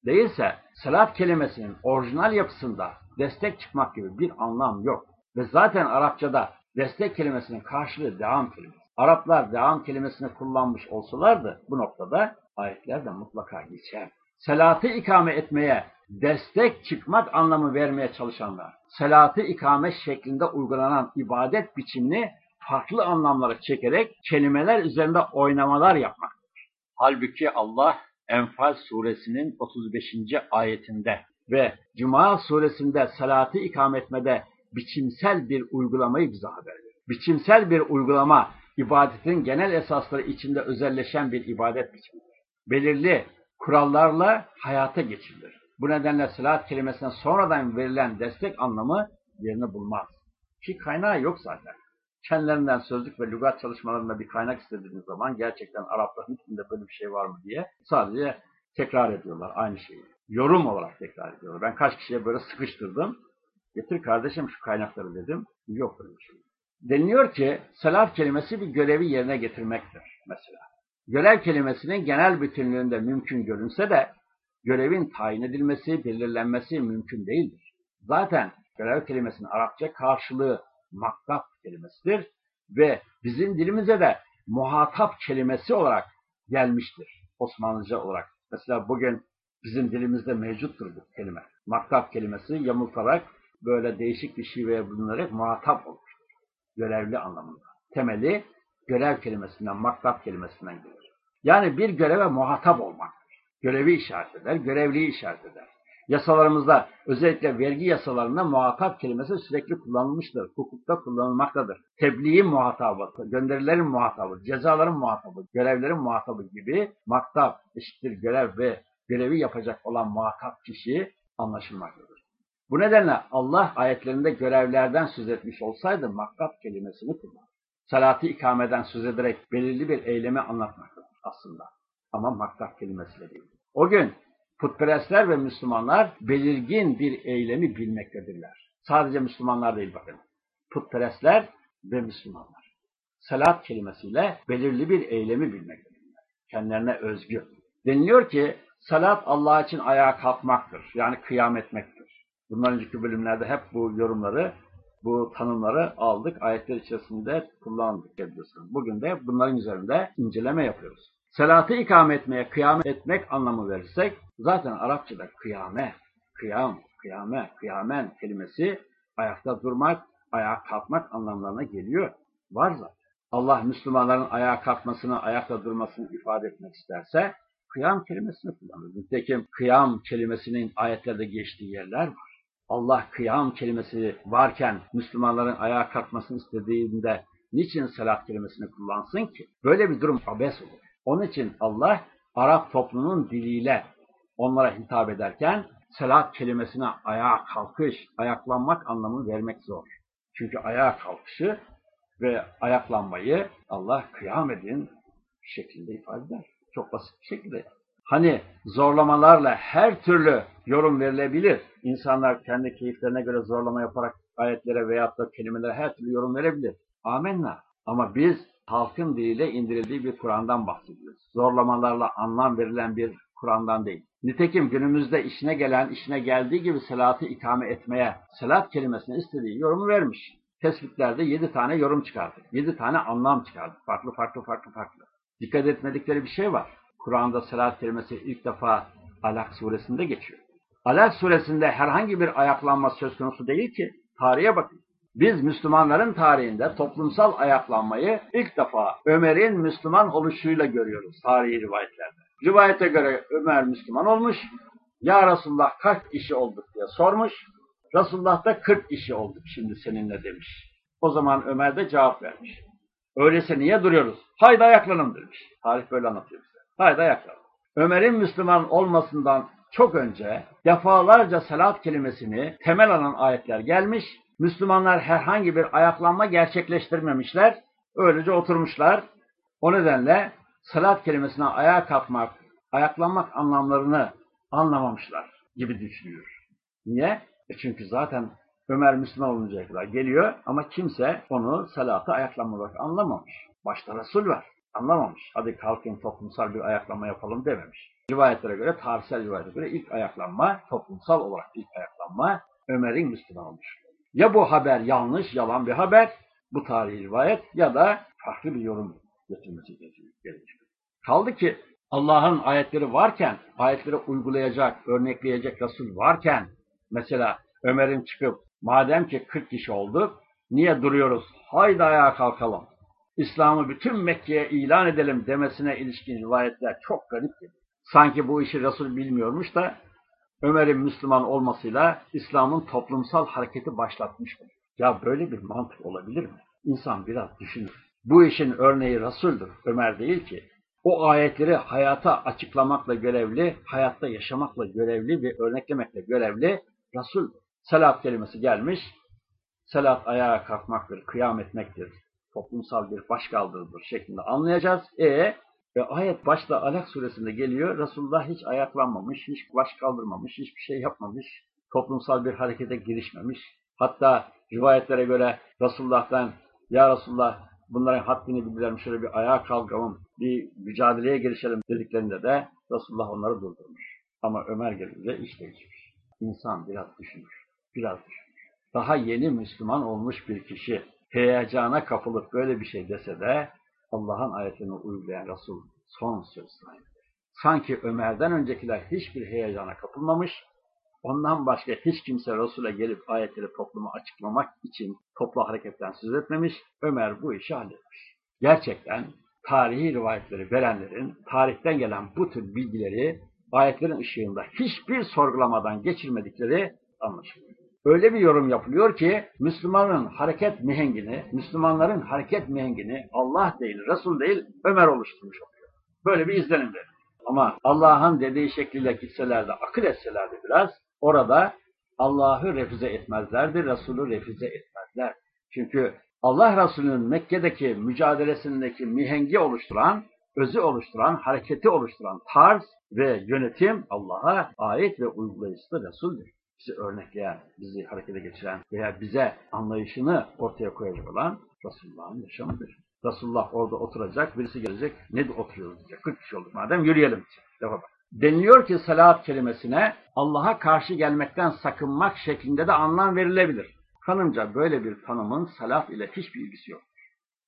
Değilse salat kelimesinin orijinal yapısında destek çıkmak gibi bir anlam yok. Ve zaten Arapçada destek kelimesinin karşılığı devam kelimesi. Araplar devam kelimesini kullanmış olsalardı bu noktada ayetler de mutlaka geçer. Salatı ikame etmeye destek çıkmak anlamı vermeye çalışanlar, salatı ikame şeklinde uygulanan ibadet biçimini farklı anlamlara çekerek kelimeler üzerinde oynamalar yapmaktadır. Halbuki Allah Enfal suresinin 35. ayetinde ve Cuma suresinde salatı ikame etmede biçimsel bir uygulamayı bize haber veriyor. Biçimsel bir uygulama ibadetin genel esasları içinde özelleşen bir ibadet biçimidir. Belirli kurallarla hayata geçirilir. Bu nedenle salat kelimesine sonradan verilen destek anlamı yerini bulmaz. Ki kaynağı yok zaten. Kendilerinden sözlük ve lügat çalışmalarında bir kaynak istediğiniz zaman gerçekten Arapların içinde böyle bir şey var mı diye sadece tekrar ediyorlar aynı şeyi. Yorum olarak tekrar ediyorlar. Ben kaç kişiye böyle sıkıştırdım. Getir kardeşim şu kaynakları dedim. Yok böyle bir şey. Deniliyor ki salat kelimesi bir görevi yerine getirmektir mesela. Görev kelimesinin genel bütünlüğünde mümkün görünse de görevin tayin edilmesi, belirlenmesi mümkün değildir. Zaten görev kelimesinin Arapça karşılığı maktap kelimesidir ve bizim dilimize de muhatap kelimesi olarak gelmiştir Osmanlıca olarak. Mesela bugün bizim dilimizde mevcuttur bu kelime. Maktap kelimesi yamultarak böyle değişik bir şiveye bulunarak muhatap olmuştur. Görevli anlamında. Temeli görev kelimesinden, maktap kelimesinden gelir. Yani bir göreve muhatap olmaktır. Görevi işaret eder, görevliyi işaret eder. Yasalarımızda özellikle vergi yasalarında muhatap kelimesi sürekli kullanılmıştır. Hukukta kullanılmaktadır. Tebliğin muhatabı, gönderilerin muhatabı, cezaların muhatabı, görevlerin muhatabı gibi maktap eşittir görev ve görevi yapacak olan muhatap kişi anlaşılmaktadır. Bu nedenle Allah ayetlerinde görevlerden söz etmiş olsaydı makkab kelimesini kullanır. Salatı ikameden söz ederek belirli bir eylemi anlatmaktadır aslında. Ama makkab kelimesiyle değil. O gün putperestler ve Müslümanlar belirgin bir eylemi bilmektedirler. Sadece Müslümanlar değil bakın. Putperestler ve Müslümanlar. Salat kelimesiyle belirli bir eylemi bilmektedirler. Kendilerine özgü. Deniliyor ki salat Allah için ayağa kalkmaktır. Yani kıyam etmektir. Bundan önceki bölümlerde hep bu yorumları, bu tanımları aldık. Ayetler içerisinde kullandık. Bugün de bunların üzerinde inceleme yapıyoruz. Salatı ikame etmeye, kıyam etmek anlamı verirsek zaten Arapçada kıyame, kıyam, kıyame, kıyamen kelimesi ayakta durmak, ayağa kalkmak anlamlarına geliyor. Var zaten. Allah Müslümanların ayağa kalkmasını, ayakta durmasını ifade etmek isterse kıyam kelimesini kullanır. Nitekim kıyam kelimesinin ayetlerde geçtiği yerler var. Allah kıyam kelimesi varken Müslümanların ayağa kalkmasını istediğinde niçin salat kelimesini kullansın ki? Böyle bir durum abes olur. Onun için Allah Arap toplumunun diliyle onlara hitap ederken salat kelimesine ayağa kalkış, ayaklanmak anlamını vermek zor. Çünkü ayağa kalkışı ve ayaklanmayı Allah kıyam edin şeklinde ifade eder. Çok basit bir şekilde. Hani zorlamalarla her türlü yorum verilebilir. İnsanlar kendi keyiflerine göre zorlama yaparak ayetlere veyahut da kelimelere her türlü yorum verebilir. Amenna. Ama biz halkın diliyle indirildiği bir Kur'an'dan bahsediyoruz. Zorlamalarla anlam verilen bir Kur'an'dan değil. Nitekim günümüzde işine gelen, işine geldiği gibi salatı ikame etmeye, salat kelimesine istediği yorumu vermiş. Tespitlerde yedi tane yorum çıkardı. Yedi tane anlam çıkardı. Farklı farklı farklı farklı. Dikkat etmedikleri bir şey var. Kur'an'da salat kelimesi ilk defa Alak suresinde geçiyor. Alak suresinde herhangi bir ayaklanma söz konusu değil ki. Tarihe bakın. Biz Müslümanların tarihinde toplumsal ayaklanmayı ilk defa Ömer'in Müslüman oluşuyla görüyoruz tarihi rivayetlerde. Rivayete göre Ömer Müslüman olmuş. Ya Resulullah kaç işi olduk diye sormuş. Resulullah da 40 işi olduk şimdi seninle demiş. O zaman Ömer de cevap vermiş. Öyleyse niye duruyoruz? Haydi ayaklanın demiş. Tarih böyle anlatıyor bize. Haydi ayaklanın. Ömer'in Müslüman olmasından çok önce defalarca salat kelimesini temel alan ayetler gelmiş. Müslümanlar herhangi bir ayaklanma gerçekleştirmemişler. Öylece oturmuşlar. O nedenle salat kelimesine ayağa kalkmak, ayaklanmak anlamlarını anlamamışlar gibi düşünüyor. Niye? E çünkü zaten Ömer Müslüman oluncaya kadar geliyor ama kimse onu salatı ayaklanma olarak anlamamış. Başta Resul var. Anlamamış. Hadi kalkın toplumsal bir ayaklanma yapalım dememiş. Rivayetlere göre, tarihsel rivayetlere göre ilk ayaklanma, toplumsal olarak ilk ayaklanma Ömer'in Müslüman olmuş. Ya bu haber yanlış, yalan bir haber, bu tarihi rivayet ya da farklı bir yorum getirmesi gerekiyor. Kaldı ki Allah'ın ayetleri varken, ayetleri uygulayacak, örnekleyecek Resul varken, mesela Ömer'in çıkıp, madem ki 40 kişi olduk, niye duruyoruz? Haydi ayağa kalkalım. İslam'ı bütün Mekke'ye ilan edelim demesine ilişkin rivayetler çok garip. Sanki bu işi Resul bilmiyormuş da Ömer'in Müslüman olmasıyla İslam'ın toplumsal hareketi başlatmış mı? Ya böyle bir mantık olabilir mi? İnsan biraz düşünür. Bu işin örneği Resul'dür, Ömer değil ki. O ayetleri hayata açıklamakla görevli, hayatta yaşamakla görevli ve örneklemekle görevli Resul. Salat kelimesi gelmiş, salat ayağa kalkmaktır, kıyam etmektir, toplumsal bir başkaldırıdır şeklinde anlayacağız. E, e ayet başta Alak suresinde geliyor. Resulullah hiç ayaklanmamış, hiç baş kaldırmamış, hiçbir şey yapmamış. Toplumsal bir harekete girişmemiş. Hatta rivayetlere göre Resulullah'tan ya Resulullah bunların haddini bildirelim şöyle bir ayağa kalkalım, bir mücadeleye girişelim dediklerinde de Resulullah onları durdurmuş. Ama Ömer gelince iş değişmiş. İnsan biraz düşünür, biraz düşünür. Daha yeni Müslüman olmuş bir kişi heyecana kapılıp böyle bir şey dese de Allah'ın ayetini uygulayan Resul son söz sahibidir. Sanki Ömer'den öncekiler hiçbir heyecana kapılmamış, ondan başka hiç kimse Resul'e gelip ayetleri topluma açıklamak için toplu hareketten söz etmemiş, Ömer bu işi halletmiş. Gerçekten tarihi rivayetleri verenlerin tarihten gelen bu tür bilgileri ayetlerin ışığında hiçbir sorgulamadan geçirmedikleri anlaşılıyor. Öyle bir yorum yapılıyor ki Müslümanın hareket mihengini, Müslümanların hareket mihengini Allah değil, Resul değil, Ömer oluşturmuş oluyor. Böyle bir izlenim. Ama Allah'ın dediği şekliyle gitselerdi, akıl etselerdi biraz, orada Allah'ı refüze etmezlerdi, Resulü refüze etmezler. Çünkü Allah Resulü'nün Mekke'deki mücadelesindeki mihengi oluşturan, özü oluşturan, hareketi oluşturan tarz ve yönetim Allah'a ait ve uygulayıcısı Resul'dür. Bizi örnekleyen, bizi harekete geçiren veya bize anlayışını ortaya koyacak olan Resulullah'ın yaşamıdır. Resulullah orada oturacak, birisi gelecek, ne de oturuyoruz diyecek. 40 kişi olduk madem yürüyelim. Defa bak. Deniliyor ki salat kelimesine Allah'a karşı gelmekten sakınmak şeklinde de anlam verilebilir. Kanımca böyle bir tanımın salat ile hiçbir ilgisi yok.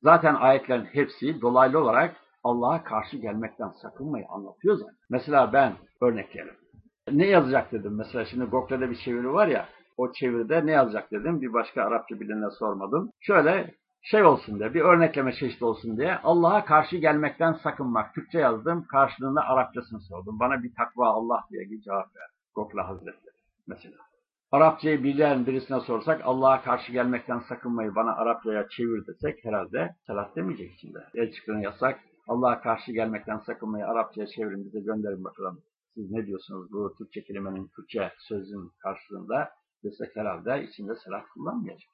Zaten ayetlerin hepsi dolaylı olarak Allah'a karşı gelmekten sakınmayı anlatıyor zaten. Mesela ben örnekleyelim. Ne yazacak dedim. Mesela şimdi Google'da bir çeviri var ya, o çeviride ne yazacak dedim. Bir başka Arapça bilinene sormadım. Şöyle şey olsun diye, bir örnekleme çeşidi olsun diye Allah'a karşı gelmekten sakınmak. Türkçe yazdım, karşılığında Arapçasını sordum. Bana bir takva Allah diye bir cevap ver. Google Hazretleri mesela. Arapçayı bilen birisine sorsak Allah'a karşı gelmekten sakınmayı bana Arapçaya çevir desek herhalde salat demeyecek içinde. El çıkını yasak. Allah'a karşı gelmekten sakınmayı Arapçaya çevirin bize gönderin bakalım. Siz ne diyorsunuz bu Türkçe kelimenin Türkçe sözün karşılığında desek herhalde içinde salat kullanmayacak.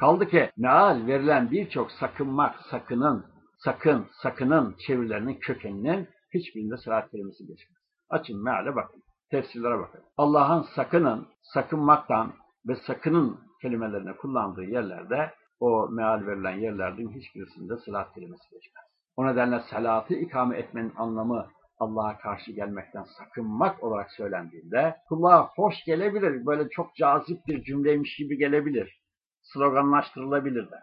Kaldı ki meal verilen birçok sakınmak, sakının, sakın, sakının çevirilerinin kökeninin hiçbirinde salat kelimesi geçmez. Açın meale bakın. Tefsirlere bakın. Allah'ın sakının, sakınmaktan ve sakının kelimelerini kullandığı yerlerde o meal verilen yerlerden hiçbirisinde salat kelimesi geçmez. O nedenle salatı ikame etmenin anlamı Allah'a karşı gelmekten sakınmak olarak söylendiğinde kulağa hoş gelebilir, böyle çok cazip bir cümleymiş gibi gelebilir, sloganlaştırılabilir de.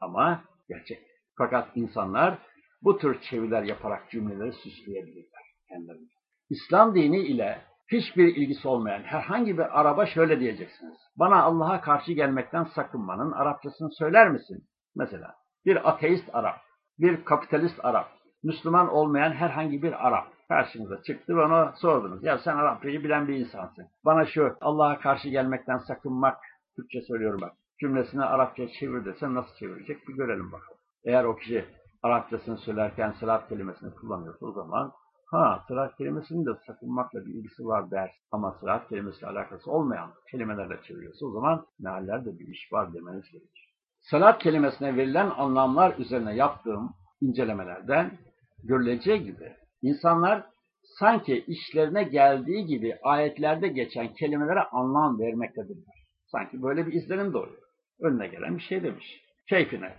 Ama gerçek. Fakat insanlar bu tür çeviriler yaparak cümleleri süsleyebilirler kendilerine. İslam dini ile hiçbir ilgisi olmayan herhangi bir araba şöyle diyeceksiniz. Bana Allah'a karşı gelmekten sakınmanın Arapçasını söyler misin? Mesela bir ateist Arap, bir kapitalist Arap, Müslüman olmayan herhangi bir Arap karşınıza çıktı ve ona sordunuz. Ya sen Arapçayı bilen bir insansın. Bana şu Allah'a karşı gelmekten sakınmak, Türkçe söylüyorum bak, cümlesini Arapça çevir desen nasıl çevirecek bir görelim bakalım. Eğer o kişi Arapçasını söylerken salat kelimesini kullanıyorsa o zaman ha salat kelimesinin de sakınmakla bir ilgisi var der. Ama salat kelimesiyle alakası olmayan kelimelerle çeviriyorsa o zaman meallerde bir iş var demeniz gerekir. Salat kelimesine verilen anlamlar üzerine yaptığım incelemelerden görüleceği gibi insanlar sanki işlerine geldiği gibi ayetlerde geçen kelimelere anlam vermektedirler. Sanki böyle bir izlenim doğuyor. Önüne gelen bir şey demiş. Keyfine,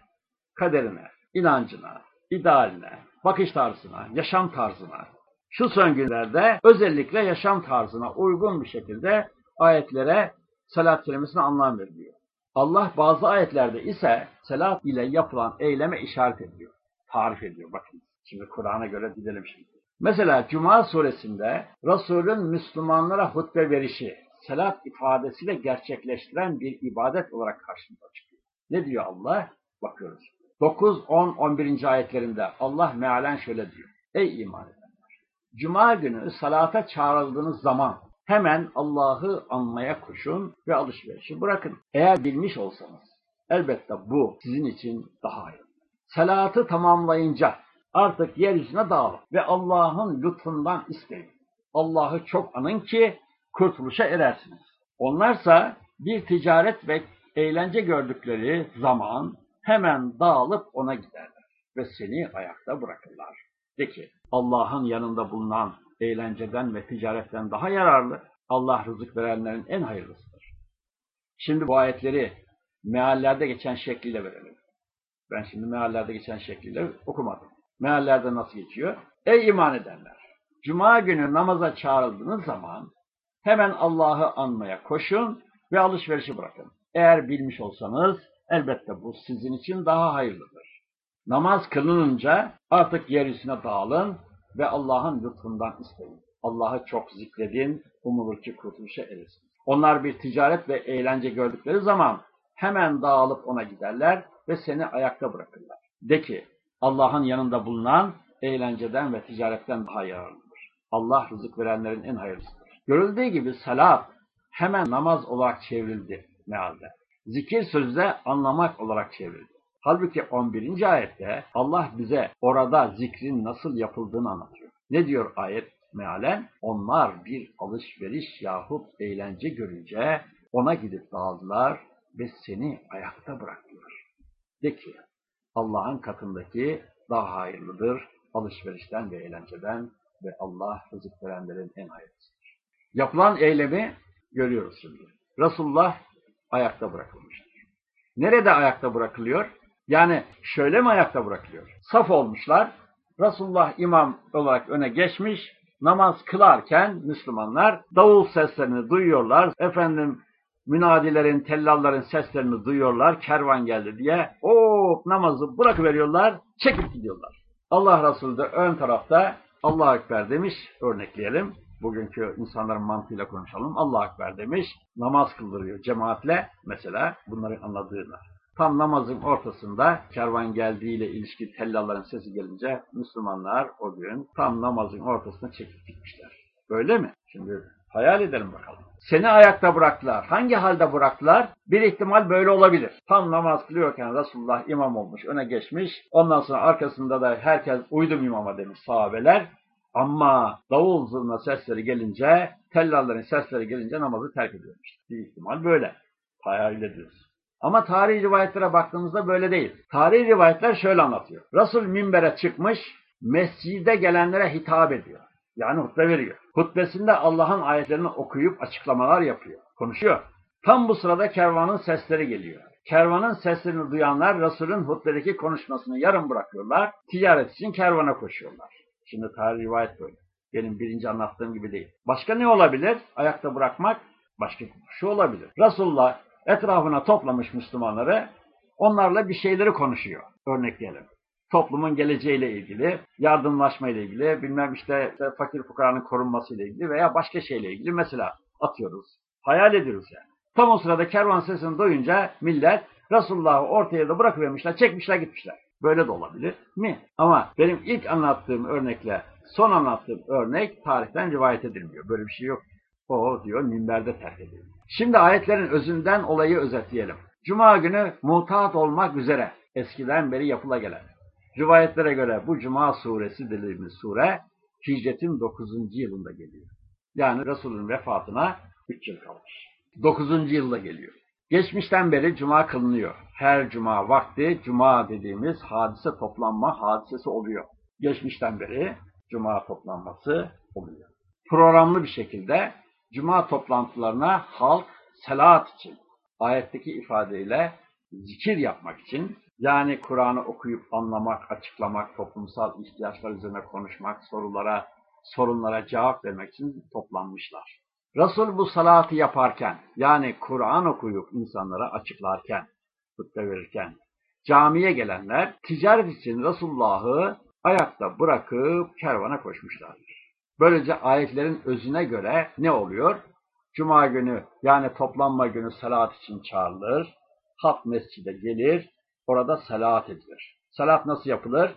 kaderine, inancına, idealine, bakış tarzına, yaşam tarzına, şu son günlerde özellikle yaşam tarzına uygun bir şekilde ayetlere salat kelimesine anlam veriliyor. Allah bazı ayetlerde ise salat ile yapılan eyleme işaret ediyor, tarif ediyor. Bakın şimdi Kur'an'a göre gidelim şimdi. Mesela Cuma suresinde Resul'ün Müslümanlara hutbe verişi, salat ifadesiyle gerçekleştiren bir ibadet olarak karşımıza çıkıyor. Ne diyor Allah? Bakıyoruz. 9, 10, 11. ayetlerinde Allah mealen şöyle diyor. Ey iman edenler! Cuma günü salata çağrıldığınız zaman hemen Allah'ı anmaya koşun ve alışverişi bırakın. Eğer bilmiş olsanız elbette bu sizin için daha hayırlı. Salatı tamamlayınca artık yeryüzüne dağılın ve Allah'ın lütfundan isteyin. Allah'ı çok anın ki kurtuluşa erersiniz. Onlarsa bir ticaret ve eğlence gördükleri zaman hemen dağılıp ona giderler ve seni ayakta bırakırlar. De ki Allah'ın yanında bulunan eğlenceden ve ticaretten daha yararlı, Allah rızık verenlerin en hayırlısıdır. Şimdi bu ayetleri meallerde geçen şekliyle verelim. Ben şimdi meallerde geçen şekliyle okumadım. Meallerde nasıl geçiyor? Ey iman edenler! Cuma günü namaza çağrıldığınız zaman hemen Allah'ı anmaya koşun ve alışverişi bırakın. Eğer bilmiş olsanız elbette bu sizin için daha hayırlıdır. Namaz kılınınca artık yeryüzüne dağılın ve Allah'ın lütfundan isteyin. Allah'ı çok zikredin, umulur ki kurtuluşa eresin. Onlar bir ticaret ve eğlence gördükleri zaman hemen dağılıp ona giderler ve seni ayakta bırakırlar. De ki, Allah'ın yanında bulunan eğlenceden ve ticaretten daha yararlıdır. Allah rızık verenlerin en hayırlısıdır. Görüldüğü gibi salat hemen namaz olarak çevrildi mealde. Zikir sözde anlamak olarak çevrildi. Halbuki 11. ayette Allah bize orada zikrin nasıl yapıldığını anlatıyor. Ne diyor ayet mealen? Onlar bir alışveriş yahut eğlence görünce Ona gidip dağıldılar ve seni ayakta bıraktılar. De ki Allah'ın katındaki daha hayırlıdır alışverişten ve eğlenceden ve Allah rızık verenlerin en hayırlısıdır. Yapılan eylemi görüyoruz şimdi. Resulullah ayakta bırakılmıştır. Nerede ayakta bırakılıyor? Yani şöyle mi ayakta bırakılıyor? Saf olmuşlar, Resulullah imam olarak öne geçmiş, namaz kılarken Müslümanlar davul seslerini duyuyorlar. Efendim münadilerin, tellalların seslerini duyuyorlar. Kervan geldi diye. O namazı bırakıveriyorlar, çekip gidiyorlar. Allah Resulü de ön tarafta Allah Ekber demiş, örnekleyelim. Bugünkü insanların mantığıyla konuşalım. Allah Ekber demiş, namaz kıldırıyor cemaatle mesela bunları anladığına. Tam namazın ortasında kervan geldiğiyle ilişki tellalların sesi gelince Müslümanlar o gün tam namazın ortasına çekip gitmişler. Öyle mi? Şimdi hayal edelim bakalım. Seni ayakta bıraktılar. Hangi halde bıraktılar? Bir ihtimal böyle olabilir. Tam namaz kılıyorken Resulullah imam olmuş, öne geçmiş. Ondan sonra arkasında da herkes uydum imama demiş sahabeler. Ama davul zurna sesleri gelince, tellalların sesleri gelince namazı terk ediyormuş. Bir ihtimal böyle. Hayal ediyoruz. Ama tarihi rivayetlere baktığımızda böyle değil. Tarihi rivayetler şöyle anlatıyor. Resul minbere çıkmış, mescide gelenlere hitap ediyor. Yani hutbe veriyor. Hutbesinde Allah'ın ayetlerini okuyup açıklamalar yapıyor. Konuşuyor. Tam bu sırada kervanın sesleri geliyor. Kervanın seslerini duyanlar Resul'ün hutbedeki konuşmasını yarım bırakıyorlar. Ticaret için kervana koşuyorlar. Şimdi tarih rivayet böyle. Benim birinci anlattığım gibi değil. Başka ne olabilir? Ayakta bırakmak başka şu olabilir. Resulullah etrafına toplamış Müslümanları, onlarla bir şeyleri konuşuyor. Örnekleyelim. Toplumun geleceğiyle ilgili, yardımlaşma ile ilgili, bilmem işte fakir fukaranın korunması ile ilgili veya başka şeyle ilgili mesela atıyoruz. Hayal ediyoruz yani. Tam o sırada kervan sesini duyunca millet Resulullah'ı ortaya da bırakıvermişler, çekmişler gitmişler. Böyle de olabilir mi? Ama benim ilk anlattığım örnekle son anlattığım örnek tarihten rivayet edilmiyor. Böyle bir şey yok. O diyor minberde terk edildi. Şimdi ayetlerin özünden olayı özetleyelim. Cuma günü mutat olmak üzere eskiden beri yapıla gelen. Rivayetlere göre bu Cuma suresi dediğimiz sure hicretin 9. yılında geliyor. Yani Resul'ün vefatına 3 yıl kalmış. 9. yılda geliyor. Geçmişten beri cuma kılınıyor. Her cuma vakti cuma dediğimiz hadise toplanma hadisesi oluyor. Geçmişten beri cuma toplanması oluyor. Programlı bir şekilde cuma toplantılarına halk selat için, ayetteki ifadeyle zikir yapmak için, yani Kur'an'ı okuyup anlamak, açıklamak, toplumsal ihtiyaçlar üzerine konuşmak, sorulara, sorunlara cevap vermek için toplanmışlar. Resul bu salatı yaparken, yani Kur'an okuyup insanlara açıklarken, hutbe verirken, camiye gelenler ticaret için Resulullah'ı ayakta bırakıp kervana koşmuşlardır. Böylece ayetlerin özüne göre ne oluyor? Cuma günü yani toplanma günü salat için çağrılır, halk mescide gelir, orada salat edilir. Salat nasıl yapılır?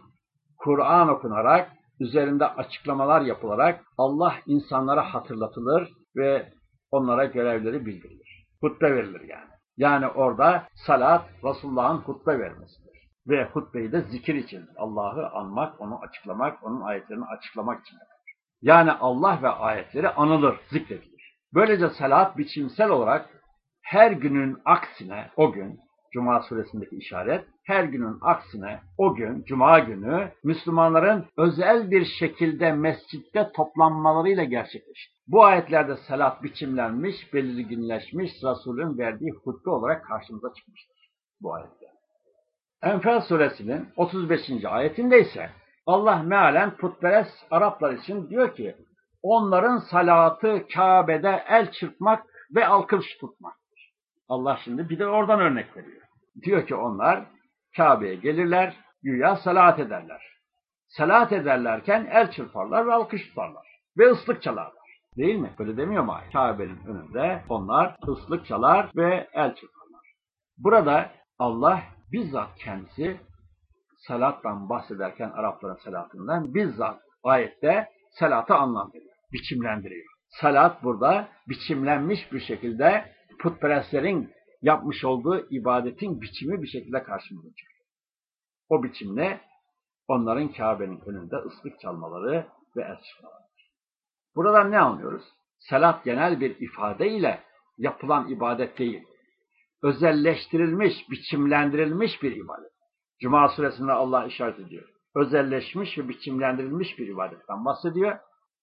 Kur'an okunarak, üzerinde açıklamalar yapılarak Allah insanlara hatırlatılır ve onlara görevleri bildirilir. Hutbe verilir yani. Yani orada salat Resulullah'ın hutbe vermesidir. Ve hutbeyi de zikir için, Allah'ı anmak, onu açıklamak, onun ayetlerini açıklamak için yapılır. Yani Allah ve ayetleri anılır, zikredilir. Böylece salat biçimsel olarak her günün aksine o gün, Cuma suresindeki işaret, her günün aksine o gün, Cuma günü Müslümanların özel bir şekilde mescitte toplanmalarıyla gerçekleşti. Bu ayetlerde salat biçimlenmiş, belirginleşmiş, Resulün verdiği hutbe olarak karşımıza çıkmıştır bu ayetler. Enfal suresinin 35. ayetinde ise Allah mealen putperest Araplar için diyor ki onların salatı Kabe'de el çırpmak ve alkış tutmaktır. Allah şimdi bir de oradan örnek veriyor. Diyor ki onlar Kabe'ye gelirler, güya salat ederler. Salat ederlerken el çırparlar ve alkış tutarlar. Ve ıslık çalarlar. Değil mi? Böyle demiyor mu ayet? Kabe'nin önünde onlar ıslık çalar ve el çırparlar. Burada Allah bizzat kendisi salattan bahsederken Arapların salatından bizzat ayette salatı anlamlandırıyor, biçimlendiriyor. Salat burada biçimlenmiş bir şekilde putperestlerin yapmış olduğu ibadetin biçimi bir şekilde karşımıza çıkıyor. O biçimle onların Kabe'nin önünde ıslık çalmaları ve el çıkmaları. Buradan ne anlıyoruz? Salat genel bir ifade ile yapılan ibadet değil. Özelleştirilmiş, biçimlendirilmiş bir ibadet. Cuma suresinde Allah işaret ediyor. Özelleşmiş ve biçimlendirilmiş bir ibadetten bahsediyor.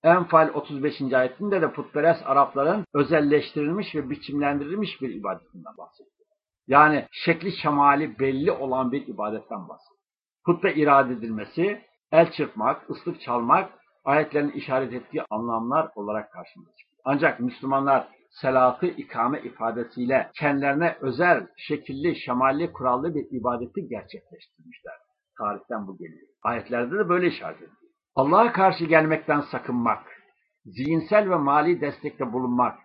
Enfal 35. ayetinde de putperest Arapların özelleştirilmiş ve biçimlendirilmiş bir ibadetinden bahsediyor. Yani şekli şemali belli olan bir ibadetten bahsediyor. Hutbe irade edilmesi, el çırpmak, ıslık çalmak ayetlerin işaret ettiği anlamlar olarak karşımıza çıkıyor. Ancak Müslümanlar selatı ikame ifadesiyle kendilerine özel, şekilli, şemalli, kurallı bir ibadeti gerçekleştirmişler. Tarihten bu geliyor. Ayetlerde de böyle işaret ediliyor. Allah'a karşı gelmekten sakınmak, zihinsel ve mali destekte bulunmak,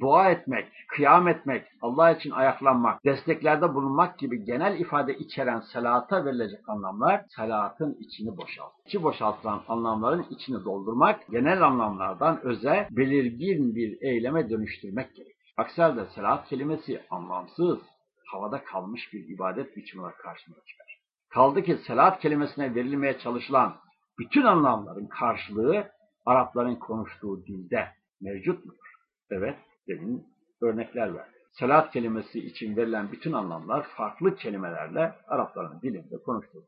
dua etmek, kıyam etmek, Allah için ayaklanmak, desteklerde bulunmak gibi genel ifade içeren salata verilecek anlamlar salatın içini boşaltır. İçi boşaltılan anlamların içini doldurmak, genel anlamlardan öze, belirgin bir eyleme dönüştürmek gerekir. Aksi halde salat kelimesi anlamsız, havada kalmış bir ibadet biçimi olarak karşımıza çıkar. Kaldı ki salat kelimesine verilmeye çalışılan bütün anlamların karşılığı Arapların konuştuğu dilde mevcut mudur? Evet, demin örnekler verdi. Salat kelimesi için verilen bütün anlamlar farklı kelimelerle Arapların dilinde konuştuğu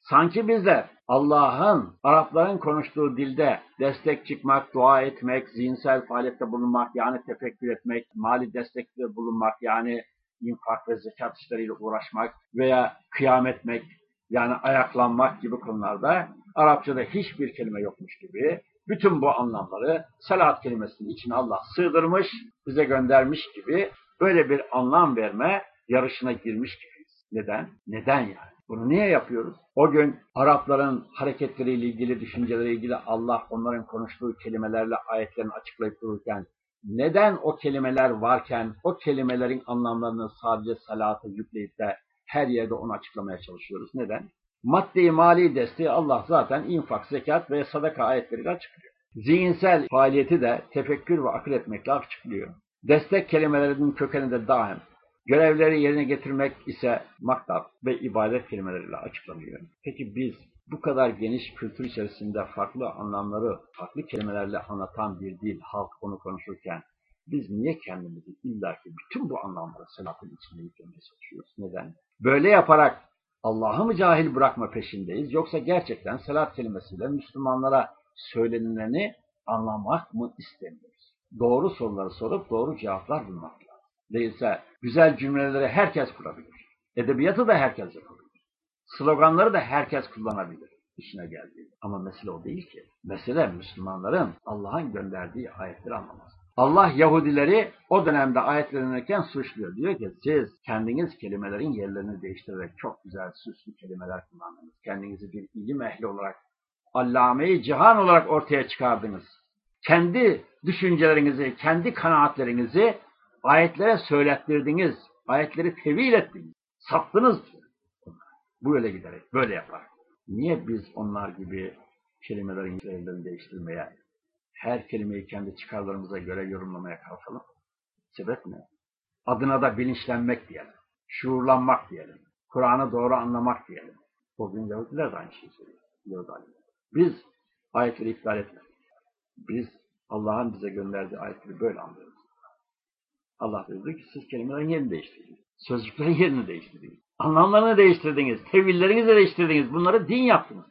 Sanki bizler Allah'ın Arapların konuştuğu dilde destek çıkmak, dua etmek, zihinsel faaliyette bulunmak yani tefekkür etmek, mali destekte bulunmak yani infak ve zekat işleriyle uğraşmak veya kıyam etmek yani ayaklanmak gibi konularda Arapçada hiçbir kelime yokmuş gibi bütün bu anlamları salat kelimesinin içine Allah sığdırmış, bize göndermiş gibi böyle bir anlam verme yarışına girmiş gibiyiz. Neden? Neden yani? Bunu niye yapıyoruz? O gün Arapların hareketleriyle ilgili, düşünceleriyle ilgili Allah onların konuştuğu kelimelerle ayetlerini açıklayıp dururken neden o kelimeler varken o kelimelerin anlamlarını sadece salata yükleyip de her yerde onu açıklamaya çalışıyoruz? Neden? Maddi mali desteği Allah zaten infak, zekat ve sadaka ayetleriyle açıklıyor. Zihinsel faaliyeti de tefekkür ve akıl etmekle açıklıyor. Destek kelimelerinin kökeni de daim. Görevleri yerine getirmek ise maktab ve ibadet kelimeleriyle açıklanıyor. Peki biz bu kadar geniş kültür içerisinde farklı anlamları farklı kelimelerle anlatan bir dil, halk onu konuşurken biz niye kendimizi illaki bütün bu anlamları salatın içinde yüklemeye çalışıyoruz? Neden? Böyle yaparak Allah'ı mı cahil bırakma peşindeyiz yoksa gerçekten salat kelimesiyle Müslümanlara söylenileni anlamak mı istemiyoruz? Doğru soruları sorup doğru cevaplar bulmak lazım. Değilse güzel cümleleri herkes kurabilir. Edebiyatı da herkes yapabilir. Sloganları da herkes kullanabilir işine geldiği. Ama mesele o değil ki. Mesele Müslümanların Allah'ın gönderdiği ayetleri anlaması. Allah Yahudileri o dönemde ayetlenirken suçluyor. Diyor ki siz kendiniz kelimelerin yerlerini değiştirerek çok güzel süslü kelimeler kullandınız. Kendinizi bir ilim ehli olarak, allame cihan olarak ortaya çıkardınız. Kendi düşüncelerinizi, kendi kanaatlerinizi ayetlere söylettirdiniz. Ayetleri tevil ettiniz. Saptınız. Bu öyle giderek, böyle yapar. Niye biz onlar gibi kelimelerin yerlerini değiştirmeye, her kelimeyi kendi çıkarlarımıza göre yorumlamaya kalkalım. Sebep ne? Adına da bilinçlenmek diyelim. Şuurlanmak diyelim. Kur'an'ı doğru anlamak diyelim. Bugün Yahudiler de aynı şeyi söylüyor. Biz ayetleri iptal etmedik. Biz Allah'ın bize gönderdiği ayetleri böyle anlıyoruz. Allah dedi ki siz kelimelerin yerini değiştirdiniz. Sözcüklerin yerini değiştirdiniz. Anlamlarını değiştirdiniz. Tevillerinizi değiştirdiniz. Bunları din yaptınız.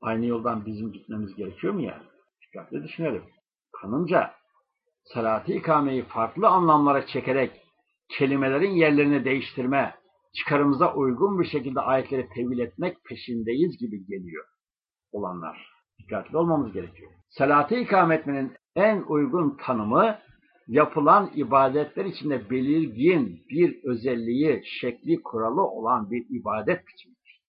Aynı yoldan bizim gitmemiz gerekiyor mu yani? Dikkatli düşünelim. Kanınca salatı ikameyi farklı anlamlara çekerek kelimelerin yerlerini değiştirme, çıkarımıza uygun bir şekilde ayetleri tevil etmek peşindeyiz gibi geliyor olanlar. Dikkatli olmamız gerekiyor. Salatı ikame etmenin en uygun tanımı yapılan ibadetler içinde belirgin bir özelliği, şekli, kuralı olan bir ibadet biçimidir.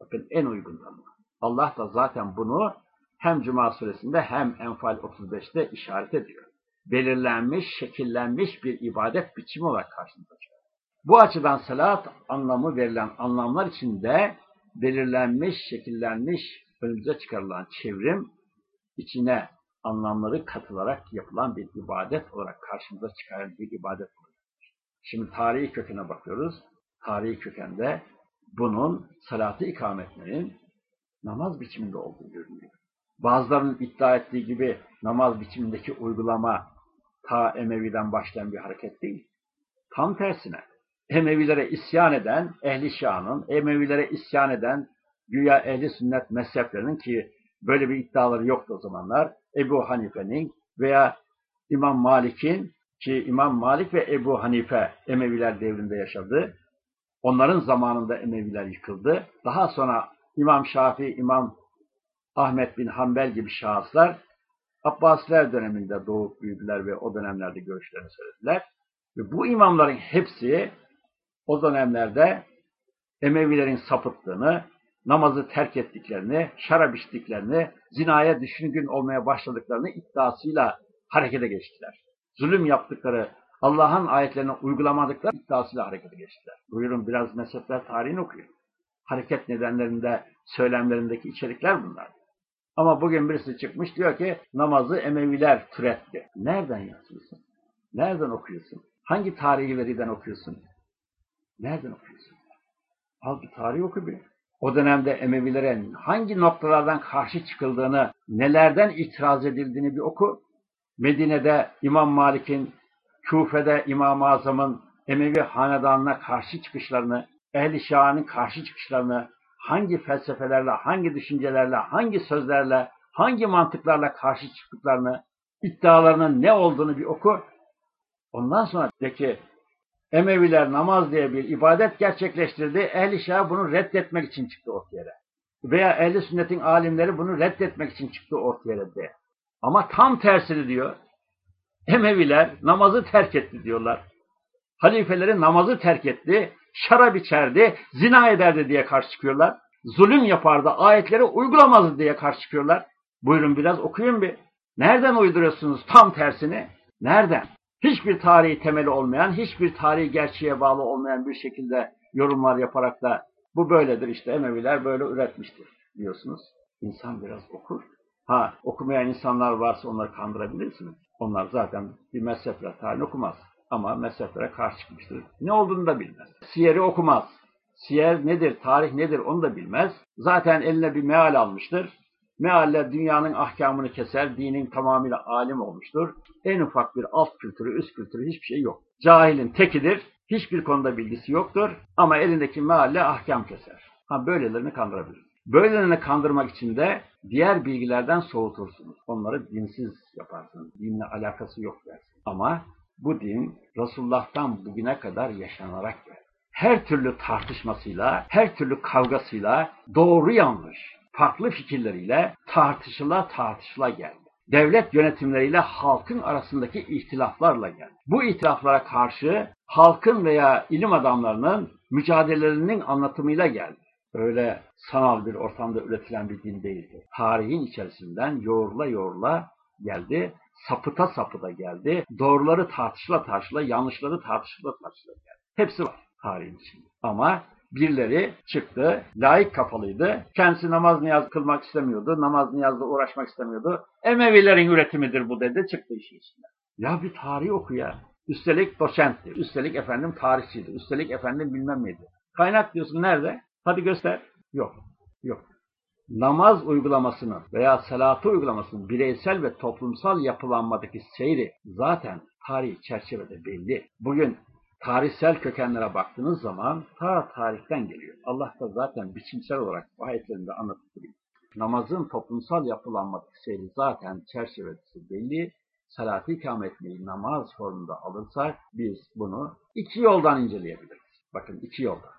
Bakın en uygun tanımı. Allah da zaten bunu hem Cuma suresinde hem Enfal 35'te işaret ediyor. Belirlenmiş, şekillenmiş bir ibadet biçimi olarak karşımıza çıkıyor. Bu açıdan salat anlamı verilen anlamlar içinde belirlenmiş, şekillenmiş, önümüze çıkarılan çevrim içine anlamları katılarak yapılan bir ibadet olarak karşımıza çıkan bir ibadet olarak. Şimdi tarihi kökene bakıyoruz. Tarihi kökende bunun salatı ikametmenin namaz biçiminde olduğu görünüyor. Bazılarının iddia ettiği gibi namaz biçimindeki uygulama ta Emevi'den başlayan bir hareket değil. Tam tersine. Emevilere isyan eden ehli şianın, Emevilere isyan eden güya ehli sünnet mezheplerinin ki böyle bir iddiaları yoktu o zamanlar. Ebu Hanife'nin veya İmam Malik'in ki İmam Malik ve Ebu Hanife Emeviler devrinde yaşadı. Onların zamanında Emeviler yıkıldı. Daha sonra İmam Şafii, İmam Ahmet bin Hanbel gibi şahıslar Abbasiler döneminde doğup büyüdüler ve o dönemlerde görüşlerini söylediler. Ve bu imamların hepsi o dönemlerde Emevilerin sapıttığını, namazı terk ettiklerini, şarap içtiklerini, zinaya düşkün olmaya başladıklarını iddiasıyla harekete geçtiler. Zulüm yaptıkları, Allah'ın ayetlerini uygulamadıkları iddiasıyla harekete geçtiler. Buyurun biraz mezhepler tarihini okuyun. Hareket nedenlerinde, söylemlerindeki içerikler bunlar. Ama bugün birisi çıkmış diyor ki namazı Emeviler türetti. Nereden yazıyorsun? Nereden okuyorsun? Hangi tarihi veriden okuyorsun? Nereden okuyorsun? Al bir tarih oku bir. O dönemde Emevilere hangi noktalardan karşı çıkıldığını, nelerden itiraz edildiğini bir oku. Medine'de İmam Malik'in, Küfe'de İmam-ı Azam'ın Emevi hanedanına karşı çıkışlarını, Ehl-i Şah'ın karşı çıkışlarını, hangi felsefelerle, hangi düşüncelerle, hangi sözlerle, hangi mantıklarla karşı çıktıklarını, iddialarının ne olduğunu bir oku. Ondan sonra de ki Emeviler namaz diye bir ibadet gerçekleştirdi. Ehl-i Şah bunu reddetmek için çıktı ortaya. Veya ehl sünnetin alimleri bunu reddetmek için çıktı ortaya de. Ama tam tersini diyor. Emeviler namazı terk etti diyorlar. Halifeleri namazı terk etti, şarap içerdi, zina ederdi diye karşı çıkıyorlar. Zulüm yapardı, ayetleri uygulamazdı diye karşı çıkıyorlar. Buyurun biraz okuyun bir. Nereden uyduruyorsunuz tam tersini? Nereden? Hiçbir tarihi temeli olmayan, hiçbir tarihi gerçeğe bağlı olmayan bir şekilde yorumlar yaparak da bu böyledir işte Emeviler böyle üretmiştir diyorsunuz. İnsan biraz okur. Ha okumayan insanlar varsa onları kandırabilirsiniz. Onlar zaten bir mezhepler tarihini okumaz. Ama mezheplere karşı çıkmıştır. Ne olduğunu da bilmez. Siyeri okumaz. Siyer nedir, tarih nedir onu da bilmez. Zaten eline bir meal almıştır. Mealle dünyanın ahkamını keser, dinin tamamıyla alim olmuştur. En ufak bir alt kültürü, üst kültürü hiçbir şey yok. Cahilin tekidir, hiçbir konuda bilgisi yoktur ama elindeki mealle ahkam keser. Ha böylelerini kandırabilir. Böylelerini kandırmak için de diğer bilgilerden soğutursunuz. Onları dinsiz yaparsınız. Dinle alakası yok dersiniz. Ama bu din Resulullah'tan bugüne kadar yaşanarak geldi. Her türlü tartışmasıyla, her türlü kavgasıyla, doğru yanlış, farklı fikirleriyle tartışıla tartışıla geldi. Devlet yönetimleriyle halkın arasındaki ihtilaflarla geldi. Bu ihtilaflara karşı halkın veya ilim adamlarının mücadelelerinin anlatımıyla geldi. Öyle sanal bir ortamda üretilen bir din değildi. Tarihin içerisinden yoğrula yoğrula geldi sapıta sapıta geldi. Doğruları tartışla tartışla, yanlışları tartışla tartışla geldi. Hepsi var tarihin içinde. Ama birileri çıktı, layık kafalıydı. Kendisi namaz niyaz kılmak istemiyordu, namaz niyazla uğraşmak istemiyordu. Emevilerin üretimidir bu dedi, çıktı işin içinden. Ya bir tarih oku ya. Üstelik doçentti, üstelik efendim tarihçiydi, üstelik efendim bilmem neydi. Kaynak diyorsun nerede? Hadi göster. Yok, yok namaz uygulamasını veya salatı uygulamasının bireysel ve toplumsal yapılanmadaki seyri zaten tarih çerçevede belli. Bugün tarihsel kökenlere baktığınız zaman ta tarihten geliyor. Allah da zaten biçimsel olarak ayetlerinde anlatıp Namazın toplumsal yapılanmadaki seyri zaten çerçevesi belli. Salatı ikame etmeyi namaz formunda alırsak biz bunu iki yoldan inceleyebiliriz. Bakın iki yoldan.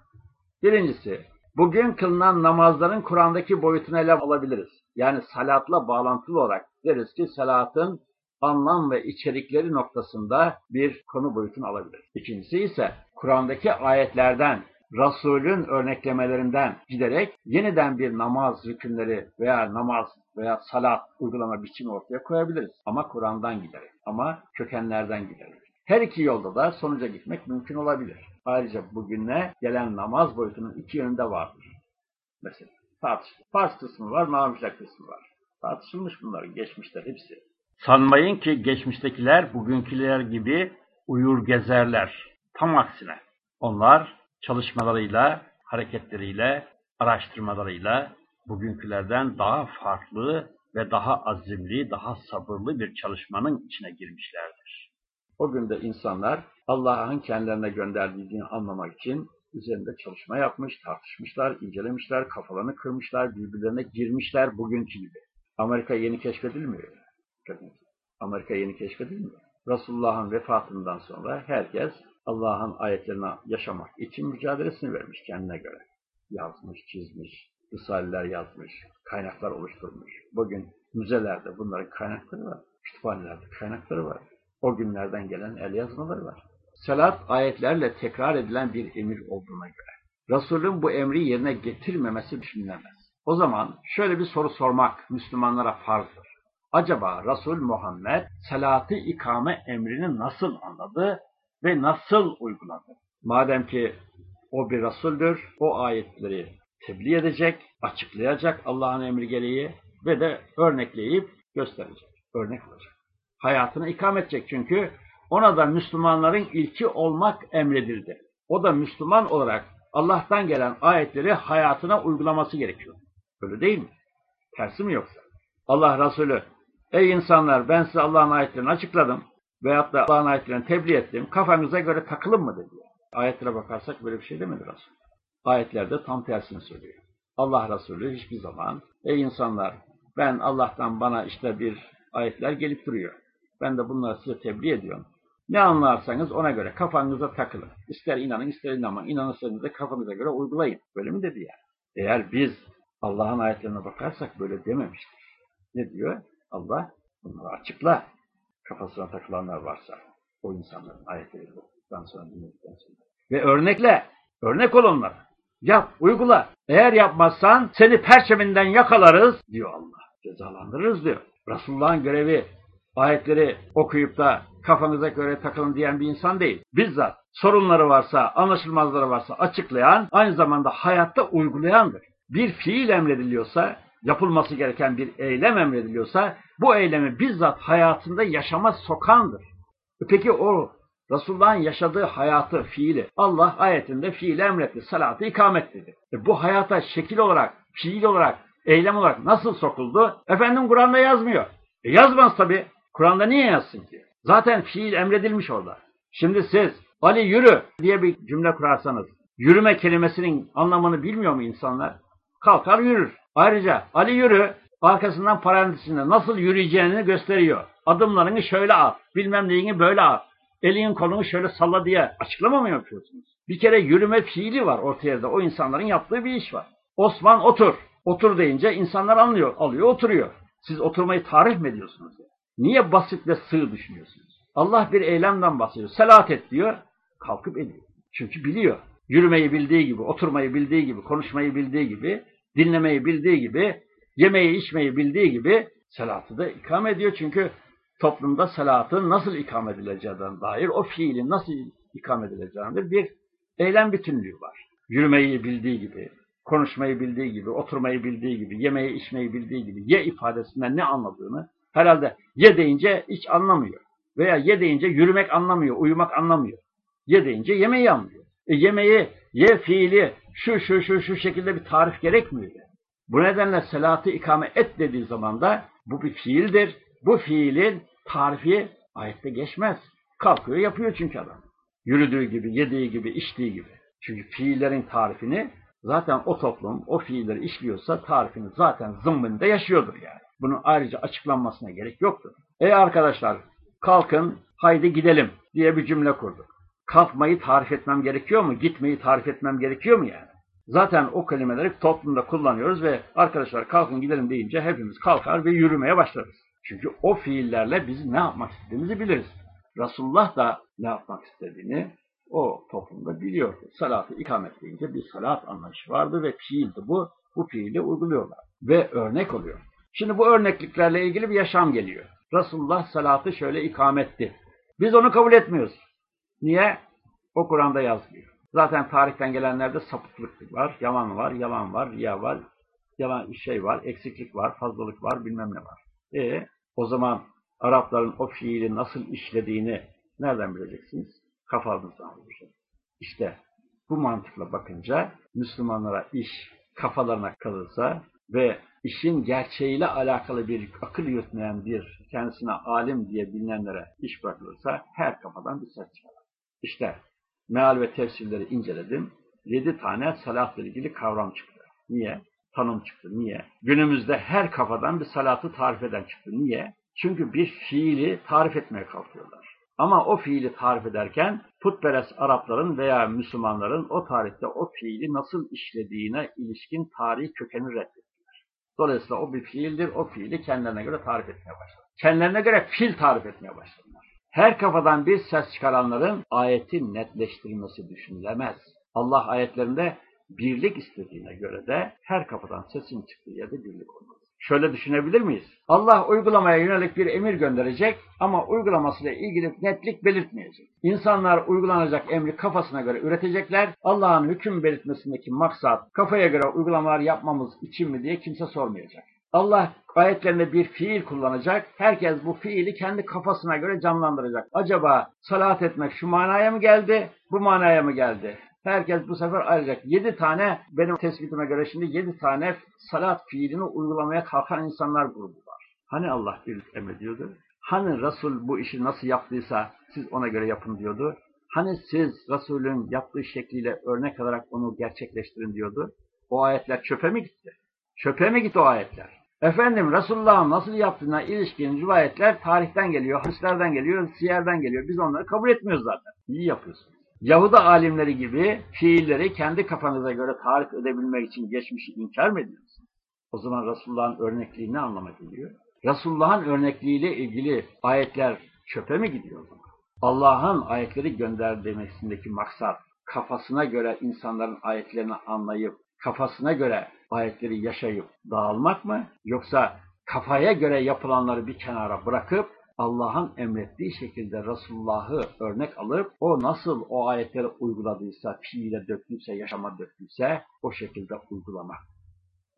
Birincisi Bugün kılınan namazların Kur'an'daki boyutunu ele alabiliriz. Yani salatla bağlantılı olarak deriz ki salatın anlam ve içerikleri noktasında bir konu boyutunu alabiliriz. İkincisi ise Kur'an'daki ayetlerden, Resul'ün örneklemelerinden giderek yeniden bir namaz rükünleri veya namaz veya salat uygulama biçimi ortaya koyabiliriz. Ama Kur'an'dan giderek, ama kökenlerden giderek. Her iki yolda da sonuca gitmek mümkün olabilir. Ayrıca bugüne gelen namaz boyutunun iki yönünde vardır. Mesela tartışılır. Farz kısmı var, nafile kısmı var. Tartışılmış bunların geçmişler hepsi. Sanmayın ki geçmiştekiler bugünküler gibi uyur gezerler. Tam aksine. Onlar çalışmalarıyla, hareketleriyle, araştırmalarıyla bugünkülerden daha farklı ve daha azimli, daha sabırlı bir çalışmanın içine girmişlerdir. O günde insanlar Allah'ın kendilerine gönderdiği anlamak için üzerinde çalışma yapmış, tartışmışlar, incelemişler, kafalarını kırmışlar, birbirlerine girmişler bugünkü gibi. Amerika yeni keşfedilmiyor. Amerika yeni keşfedilmiyor. Resulullah'ın vefatından sonra herkes Allah'ın ayetlerini yaşamak için mücadelesini vermiş kendine göre. Yazmış, çizmiş, risaleler yazmış, kaynaklar oluşturmuş. Bugün müzelerde bunların kaynakları var, kütüphanelerde kaynakları var. O günlerden gelen el yazmaları var. Salat ayetlerle tekrar edilen bir emir olduğuna göre. Resulün bu emri yerine getirmemesi düşünülemez. O zaman şöyle bir soru sormak Müslümanlara farzdır. Acaba Resul Muhammed salatı ikame emrini nasıl anladı ve nasıl uyguladı? Madem ki o bir Resuldür, o ayetleri tebliğ edecek, açıklayacak Allah'ın emri gereği ve de örnekleyip gösterecek. Örnek olacak. Hayatını ikame edecek çünkü ona da Müslümanların ilki olmak emredildi. O da Müslüman olarak Allah'tan gelen ayetleri hayatına uygulaması gerekiyor. Öyle değil mi? Tersi mi yoksa? Allah Resulü, ey insanlar ben size Allah'ın ayetlerini açıkladım veyahut da Allah'ın ayetlerini tebliğ ettim. Kafanıza göre takılın mı dedi. Ayetlere bakarsak böyle bir şey demedi Resul. Ayetlerde tam tersini söylüyor. Allah Resulü hiçbir zaman, ey insanlar ben Allah'tan bana işte bir ayetler gelip duruyor. Ben de bunları size tebliğ ediyorum. Ne anlarsanız ona göre kafanıza takılın. İster inanın ister inanmayın. İnanırsanız da kafanıza göre uygulayın. Böyle mi dedi yani? Eğer biz Allah'ın ayetlerine bakarsak böyle dememiştir. Ne diyor? Allah bunları açıkla. Kafasına takılanlar varsa o insanların ayetleri okuduktan sonra dinledikten sonra. Ve örnekle, örnek ol. Yap, uygula. Eğer yapmazsan seni perçeminden yakalarız diyor Allah. Cezalandırırız diyor. Resulullah'ın görevi ayetleri okuyup da kafanıza göre takılın diyen bir insan değil. Bizzat sorunları varsa, anlaşılmazları varsa açıklayan, aynı zamanda hayatta uygulayandır. Bir fiil emrediliyorsa, yapılması gereken bir eylem emrediliyorsa, bu eylemi bizzat hayatında yaşama sokandır. Peki o Resulullah'ın yaşadığı hayatı, fiili, Allah ayetinde fiili emretti, salatı ikamet dedi. E bu hayata şekil olarak, fiil olarak, eylem olarak nasıl sokuldu? Efendim Kur'an'da yazmıyor. E yazmaz tabi. Kur'an'da niye yazsın ki? Zaten fiil emredilmiş orada. Şimdi siz Ali yürü diye bir cümle kurarsanız, yürüme kelimesinin anlamını bilmiyor mu insanlar? Kalkar yürür. Ayrıca Ali yürü arkasından parantezinde nasıl yürüyeceğini gösteriyor. Adımlarını şöyle at, bilmem neyini böyle at. Elin kolunu şöyle salla diye açıklama mı yapıyorsunuz? Bir kere yürüme fiili var ortaya da o insanların yaptığı bir iş var. Osman otur. Otur deyince insanlar anlıyor, alıyor, oturuyor. Siz oturmayı tarih mi ediyorsunuz? Yani? Niye basit ve sığ düşünüyorsunuz? Allah bir eylemden bahsediyor. Selat et diyor, kalkıp ediyor. Çünkü biliyor. Yürümeyi bildiği gibi, oturmayı bildiği gibi, konuşmayı bildiği gibi, dinlemeyi bildiği gibi, yemeği içmeyi bildiği gibi salatı da ikame ediyor. Çünkü toplumda salatın nasıl ikame edileceğinden dair o fiilin nasıl ikame edileceğinden bir eylem bütünlüğü var. Yürümeyi bildiği gibi, konuşmayı bildiği gibi, oturmayı bildiği gibi, yemeği içmeyi bildiği gibi, ye ifadesinden ne anladığını herhalde ye deyince hiç anlamıyor. Veya ye deyince yürümek anlamıyor, uyumak anlamıyor. Ye deyince yemeği anlıyor. E yemeği, ye fiili şu şu şu şu şekilde bir tarif gerekmiyor. Bu nedenle salatı ikame et dediği zaman da bu bir fiildir. Bu fiilin tarifi ayette geçmez. Kalkıyor yapıyor çünkü adam. Yürüdüğü gibi, yediği gibi, içtiği gibi. Çünkü fiillerin tarifini zaten o toplum o fiilleri işliyorsa tarifini zaten zımbında yaşıyordur yani. Bunun ayrıca açıklanmasına gerek yoktur. Ey arkadaşlar kalkın haydi gidelim diye bir cümle kurduk. Kalkmayı tarif etmem gerekiyor mu? Gitmeyi tarif etmem gerekiyor mu yani? Zaten o kelimeleri toplumda kullanıyoruz ve arkadaşlar kalkın gidelim deyince hepimiz kalkar ve yürümeye başlarız. Çünkü o fiillerle biz ne yapmak istediğimizi biliriz. Resulullah da ne yapmak istediğini o toplumda biliyordu. Salatı ikamet deyince bir salat anlayışı vardı ve fiildi bu. Bu fiili uyguluyorlar. Ve örnek oluyor. Şimdi bu örnekliklerle ilgili bir yaşam geliyor. Resulullah salatı şöyle ikametti. Biz onu kabul etmiyoruz. Niye? O Kur'an'da yazmıyor. Zaten tarihten gelenlerde sapıklık var, yalan var, yalan var, riya var, yalan şey var, eksiklik var, fazlalık var, bilmem ne var. E o zaman Arapların o fiili nasıl işlediğini nereden bileceksiniz? Kafanızdan bulacaksınız. İşte bu mantıkla bakınca Müslümanlara iş kafalarına kalırsa ve işin gerçeğiyle alakalı bir akıl yürütmeyen bir kendisine alim diye bilinenlere iş bırakılırsa her kafadan bir ses çıkar. İşte meal ve tefsirleri inceledim. Yedi tane salatla ilgili kavram çıktı. Niye? Tanım çıktı. Niye? Günümüzde her kafadan bir salatı tarif eden çıktı. Niye? Çünkü bir fiili tarif etmeye kalkıyorlar. Ama o fiili tarif ederken putperest Arapların veya Müslümanların o tarihte o fiili nasıl işlediğine ilişkin tarihi kökeni reddettiler. Dolayısıyla o bir fiildir, o fiili kendilerine göre tarif etmeye başladılar. Kendilerine göre fil tarif etmeye başladılar. Her kafadan bir ses çıkaranların ayeti netleştirmesi düşünülemez. Allah ayetlerinde birlik istediğine göre de her kafadan sesin çıktığı yerde birlik olmalı. Şöyle düşünebilir miyiz? Allah uygulamaya yönelik bir emir gönderecek ama uygulamasıyla ilgili netlik belirtmeyecek. İnsanlar uygulanacak emri kafasına göre üretecekler. Allah'ın hüküm belirtmesindeki maksat kafaya göre uygulamalar yapmamız için mi diye kimse sormayacak. Allah ayetlerinde bir fiil kullanacak. Herkes bu fiili kendi kafasına göre canlandıracak. Acaba salat etmek şu manaya mı geldi, bu manaya mı geldi? Herkes bu sefer ayrılacak. Yedi tane, benim tespitime göre şimdi yedi tane salat fiilini uygulamaya kalkan insanlar grubu var. Hani Allah birlik emrediyordu? Hani Resul bu işi nasıl yaptıysa siz ona göre yapın diyordu? Hani siz Resul'ün yaptığı şekliyle örnek alarak onu gerçekleştirin diyordu? O ayetler çöpe mi gitti? Çöpe mi gitti o ayetler? Efendim Resulullah'ın nasıl yaptığına ilişkin rivayetler tarihten geliyor, hadislerden geliyor, siyerden geliyor. Biz onları kabul etmiyoruz zaten. İyi yapıyorsunuz. Yahuda alimleri gibi fiilleri kendi kafanıza göre tarif edebilmek için geçmişi inkar mı ediyorsunuz? O zaman Resulullah'ın örnekliği ne anlama geliyor? Resulullah'ın örnekliğiyle ilgili ayetler çöpe mi gidiyor? Allah'ın ayetleri göndermesindeki maksat kafasına göre insanların ayetlerini anlayıp kafasına göre ayetleri yaşayıp dağılmak mı? Yoksa kafaya göre yapılanları bir kenara bırakıp Allah'ın emrettiği şekilde Resulullah'ı örnek alıp o nasıl o ayetleri uyguladıysa, fiile döktüyse, yaşama döktüyse o şekilde uygulamak.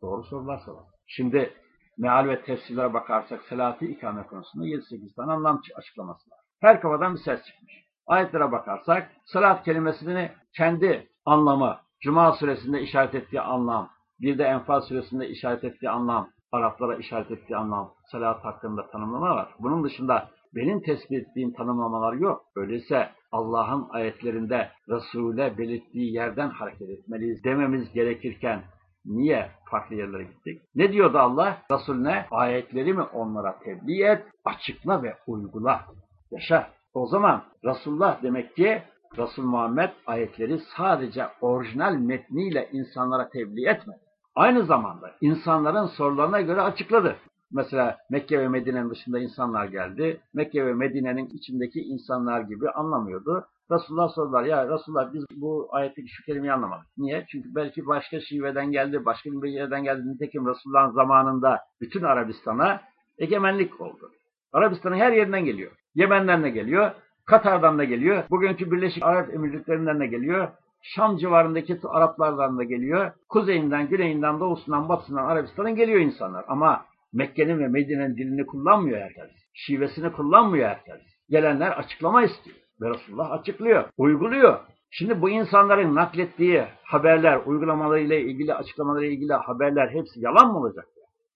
Doğru sorular soralım. Şimdi meal ve tefsirlere bakarsak salatı ikame konusunda 7-8 tane anlam açıklaması var. Her kafadan bir ses çıkmış. Ayetlere bakarsak salat kelimesini kendi anlamı, Cuma suresinde işaret ettiği anlam, bir de Enfal suresinde işaret ettiği anlam, Araplara işaret ettiği anlam, salat hakkında tanımlama var. Bunun dışında benim tespit ettiğim tanımlamalar yok. Öyleyse Allah'ın ayetlerinde Resul'e belirttiği yerden hareket etmeliyiz dememiz gerekirken niye farklı yerlere gittik? Ne diyordu Allah? Resulüne ayetlerimi onlara tebliğ et, açıkla ve uygula. Yaşa. O zaman Resulullah demek ki Resul Muhammed ayetleri sadece orijinal metniyle insanlara tebliğ etmedi. Aynı zamanda insanların sorularına göre açıkladı. Mesela Mekke ve Medine'nin dışında insanlar geldi. Mekke ve Medine'nin içindeki insanlar gibi anlamıyordu. Resulullah sordular ya Resulullah biz bu ayetteki şu kelimeyi anlamadık. Niye? Çünkü belki başka şiveden geldi, başka bir yerden geldi. Nitekim Resulullah'ın zamanında bütün Arabistan'a egemenlik oldu. Arabistan'ın her yerinden geliyor. Yemen'den de geliyor, Katar'dan da geliyor, bugünkü Birleşik Arap Emirlikleri'nden de geliyor. Şam civarındaki Araplardan da geliyor. Kuzeyinden, güneyinden, doğusundan, batısından Arabistan'dan geliyor insanlar. Ama Mekke'nin ve Medine'nin dilini kullanmıyor herkes. Şivesini kullanmıyor herkes. Gelenler açıklama istiyor. Ve Resulullah açıklıyor, uyguluyor. Şimdi bu insanların naklettiği haberler, uygulamalarıyla ilgili, açıklamalarıyla ilgili haberler hepsi yalan mı olacak?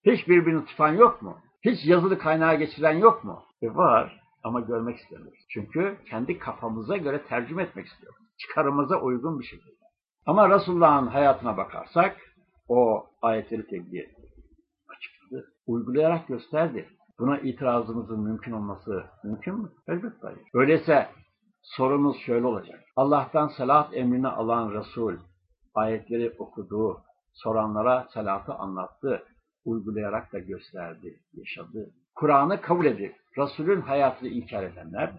Hiç birbirini tutan yok mu? Hiç yazılı kaynağa geçiren yok mu? E var ama görmek istemiyoruz. Çünkü kendi kafamıza göre tercüme etmek istiyoruz. Çıkarımıza uygun bir şekilde. Ama Resulullah'ın hayatına bakarsak o ayetleri tebliğ etti. Açıkladı. Uygulayarak gösterdi. Buna itirazımızın mümkün olması mümkün mü? Elbette hayır. Öyleyse sorumuz şöyle olacak. Allah'tan salat emrini alan Resul ayetleri okudu, soranlara salatı anlattı, uygulayarak da gösterdi, yaşadı. Kur'an'ı kabul edip Resul'ün hayatını inkar edenler,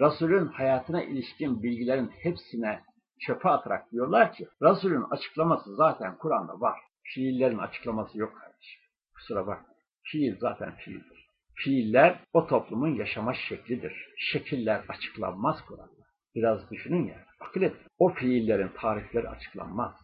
Resul'ün hayatına ilişkin bilgilerin hepsine çöpe atarak diyorlar ki Resul'ün açıklaması zaten Kur'an'da var. Fiillerin açıklaması yok kardeşim. Kusura bak. Fiil zaten fiildir. Fiiller o toplumun yaşama şeklidir. Şekiller açıklanmaz Kur'an'da. Biraz düşünün ya. Akıl et. O fiillerin tarifleri açıklanmaz.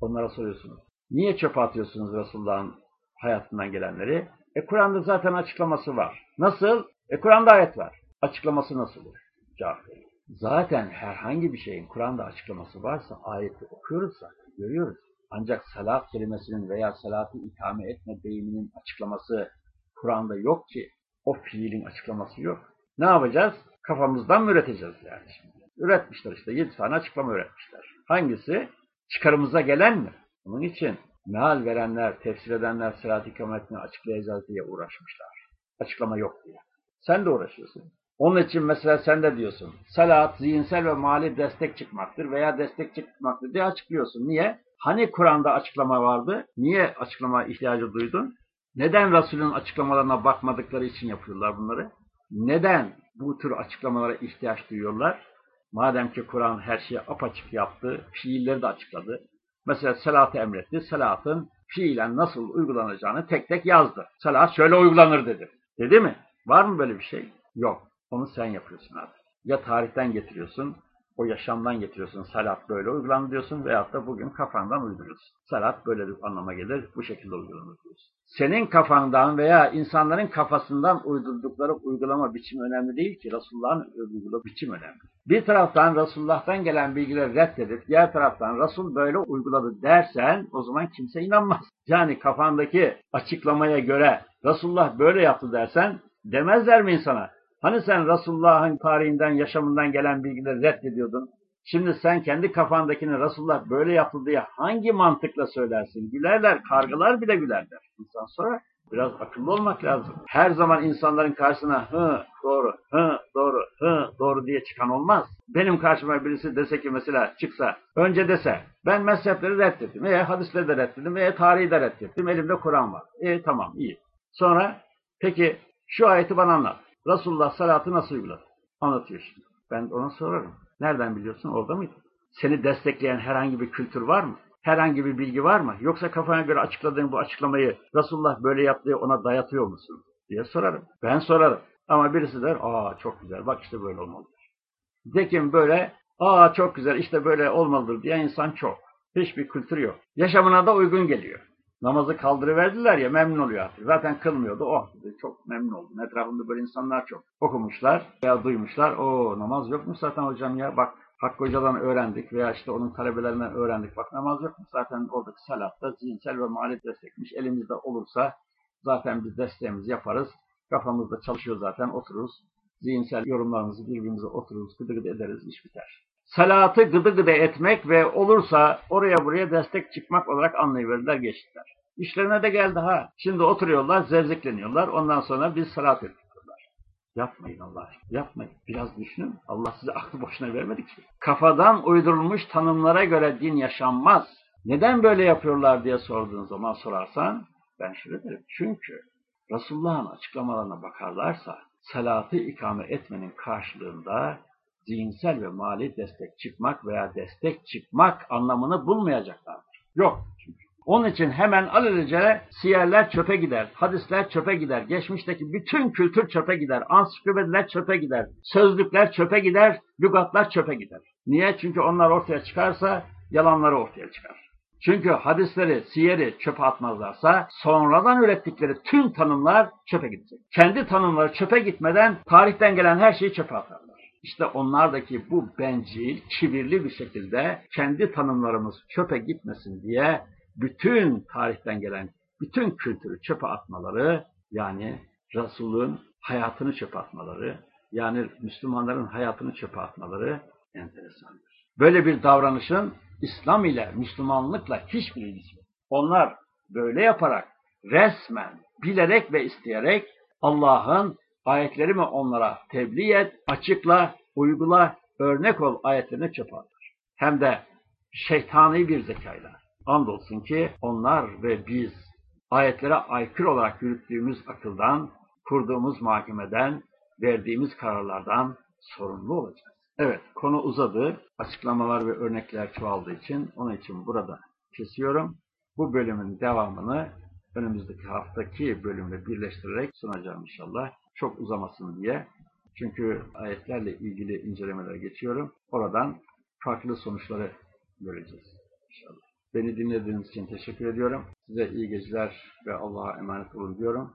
Onlara soruyorsunuz. Niye çöpe atıyorsunuz Resulullah'ın hayatından gelenleri? E Kur'an'da zaten açıklaması var. Nasıl? E Kur'an'da ayet var. Açıklaması nasıl olur? Verin. Zaten herhangi bir şeyin Kur'an'da açıklaması varsa ayeti okuyoruz görüyoruz. Ancak salat kelimesinin veya salatı ikame etme deyiminin açıklaması Kur'an'da yok ki. O fiilin açıklaması yok. Ne yapacağız? Kafamızdan mı üreteceğiz yani şimdi? Üretmişler işte. Yedi tane açıklama üretmişler. Hangisi? Çıkarımıza gelen mi? Onun için meal verenler, tefsir edenler salat ikametini açıklayacağız diye uğraşmışlar. Açıklama yok diye. Sen de uğraşıyorsun. Onun için mesela sen de diyorsun. Salat zihinsel ve mali destek çıkmaktır veya destek çıkmaktır diye açıklıyorsun. Niye? Hani Kur'an'da açıklama vardı? Niye açıklama ihtiyacı duydun? Neden Resul'ün açıklamalarına bakmadıkları için yapıyorlar bunları? Neden bu tür açıklamalara ihtiyaç duyuyorlar? Madem ki Kur'an her şeyi apaçık yaptı, fiilleri de açıkladı. Mesela salatı emretti, salatın fiilen nasıl uygulanacağını tek tek yazdı. Salat şöyle uygulanır dedi. Dedi mi? Var mı böyle bir şey? Yok. Onu sen yapıyorsun abi. Ya tarihten getiriyorsun, o yaşamdan getiriyorsun. Salat böyle uygulanır diyorsun veyahut da bugün kafandan uyduruyorsun. Salat böyle bir anlama gelir, bu şekilde uygulanır diyorsun. Senin kafandan veya insanların kafasından uydurdukları uygulama biçimi önemli değil ki. Resulullah'ın uygulama biçim önemli. Bir taraftan Resulullah'tan gelen bilgileri reddedip diğer taraftan Resul böyle uyguladı dersen o zaman kimse inanmaz. Yani kafandaki açıklamaya göre Resulullah böyle yaptı dersen demezler mi insana? Hani sen Resulullah'ın tarihinden, yaşamından gelen bilgileri reddediyordun? Şimdi sen kendi kafandakini Resulullah böyle yaptı diye hangi mantıkla söylersin? Gülerler, kargılar bile gülerler. İnsan sonra biraz akıllı olmak lazım. Her zaman insanların karşısına hı doğru, hı doğru, hı doğru diye çıkan olmaz. Benim karşıma birisi dese ki mesela çıksa, önce dese ben mezhepleri reddettim, e hadisleri de reddettim, e tarihi de reddettim, elimde Kur'an var. E tamam iyi. Sonra peki şu ayeti bana anlat. Resulullah salatı nasıl uyguladı? Anlatıyor şimdi. Ben ona sorarım. Nereden biliyorsun? Orada mıydı? Seni destekleyen herhangi bir kültür var mı? Herhangi bir bilgi var mı? Yoksa kafana göre açıkladığın bu açıklamayı Resulullah böyle yaptığı ona dayatıyor musun? diye sorarım. Ben sorarım. Ama birisi der, aa çok güzel, bak işte böyle olmalıdır. Dekim böyle, aa çok güzel, işte böyle olmalıdır diye insan çok. Hiçbir kültür yok. Yaşamına da uygun geliyor. Namazı kaldırıverdiler ya memnun oluyor artık. Zaten kılmıyordu. Oh çok memnun oldum. Etrafında böyle insanlar çok. Okumuşlar veya duymuşlar. O namaz yokmuş zaten hocam ya. Bak Hakkı Hoca'dan öğrendik veya işte onun talebelerinden öğrendik. Bak namaz yokmuş zaten oradaki salatta zihinsel ve mali destekmiş. Elimizde olursa zaten biz desteğimizi yaparız. Kafamızda çalışıyor zaten otururuz. Zihinsel yorumlarımızı birbirimize otururuz. Gıdı gıdı ederiz. iş biter. Salatı gıdı gıdı etmek ve olursa oraya buraya destek çıkmak olarak anlayıverirler geçtiler. İşlerine de geldi ha. Şimdi oturuyorlar, zevzekleniyorlar. Ondan sonra biz salat ediyorlar. Yapmayın Allah aşkına. Yapmayın. Biraz düşünün. Allah size aklı boşuna vermedi ki. Kafadan uydurulmuş tanımlara göre din yaşanmaz. Neden böyle yapıyorlar diye sorduğun zaman sorarsan ben şöyle derim. Çünkü Resulullah'ın açıklamalarına bakarlarsa salatı ikame etmenin karşılığında zihinsel ve mali destek çıkmak veya destek çıkmak anlamını bulmayacaklardır. Yok çünkü. Onun için hemen alelacele siyerler çöpe gider, hadisler çöpe gider, geçmişteki bütün kültür çöpe gider, ansiklopediler çöpe gider, sözlükler çöpe gider, lügatlar çöpe gider. Niye? Çünkü onlar ortaya çıkarsa yalanları ortaya çıkar. Çünkü hadisleri, siyeri çöpe atmazlarsa sonradan ürettikleri tüm tanımlar çöpe gidecek. Kendi tanımları çöpe gitmeden tarihten gelen her şeyi çöpe atarlar. İşte onlardaki bu bencil, kibirli bir şekilde kendi tanımlarımız çöpe gitmesin diye bütün tarihten gelen bütün kültürü çöpe atmaları yani Resul'ün hayatını çöpe atmaları yani Müslümanların hayatını çöpe atmaları enteresandır. Böyle bir davranışın İslam ile Müslümanlıkla hiçbir ilgisi yok. Onlar böyle yaparak resmen bilerek ve isteyerek Allah'ın ayetlerimi onlara tebliğ et, açıkla, uygula, örnek ol ayetlerine çöpe atar. Hem de şeytani bir zekayla. Andolsun ki onlar ve biz ayetlere aykırı olarak yürüttüğümüz akıldan, kurduğumuz mahkemeden, verdiğimiz kararlardan sorumlu olacağız. Evet, konu uzadı. Açıklamalar ve örnekler çoğaldığı için, onun için burada kesiyorum. Bu bölümün devamını önümüzdeki haftaki bölümle birleştirerek sunacağım inşallah. Çok uzamasın diye. Çünkü ayetlerle ilgili incelemelere geçiyorum. Oradan farklı sonuçları göreceğiz inşallah. Beni dinlediğiniz için teşekkür ediyorum. Size iyi geceler ve Allah'a emanet olun diyorum.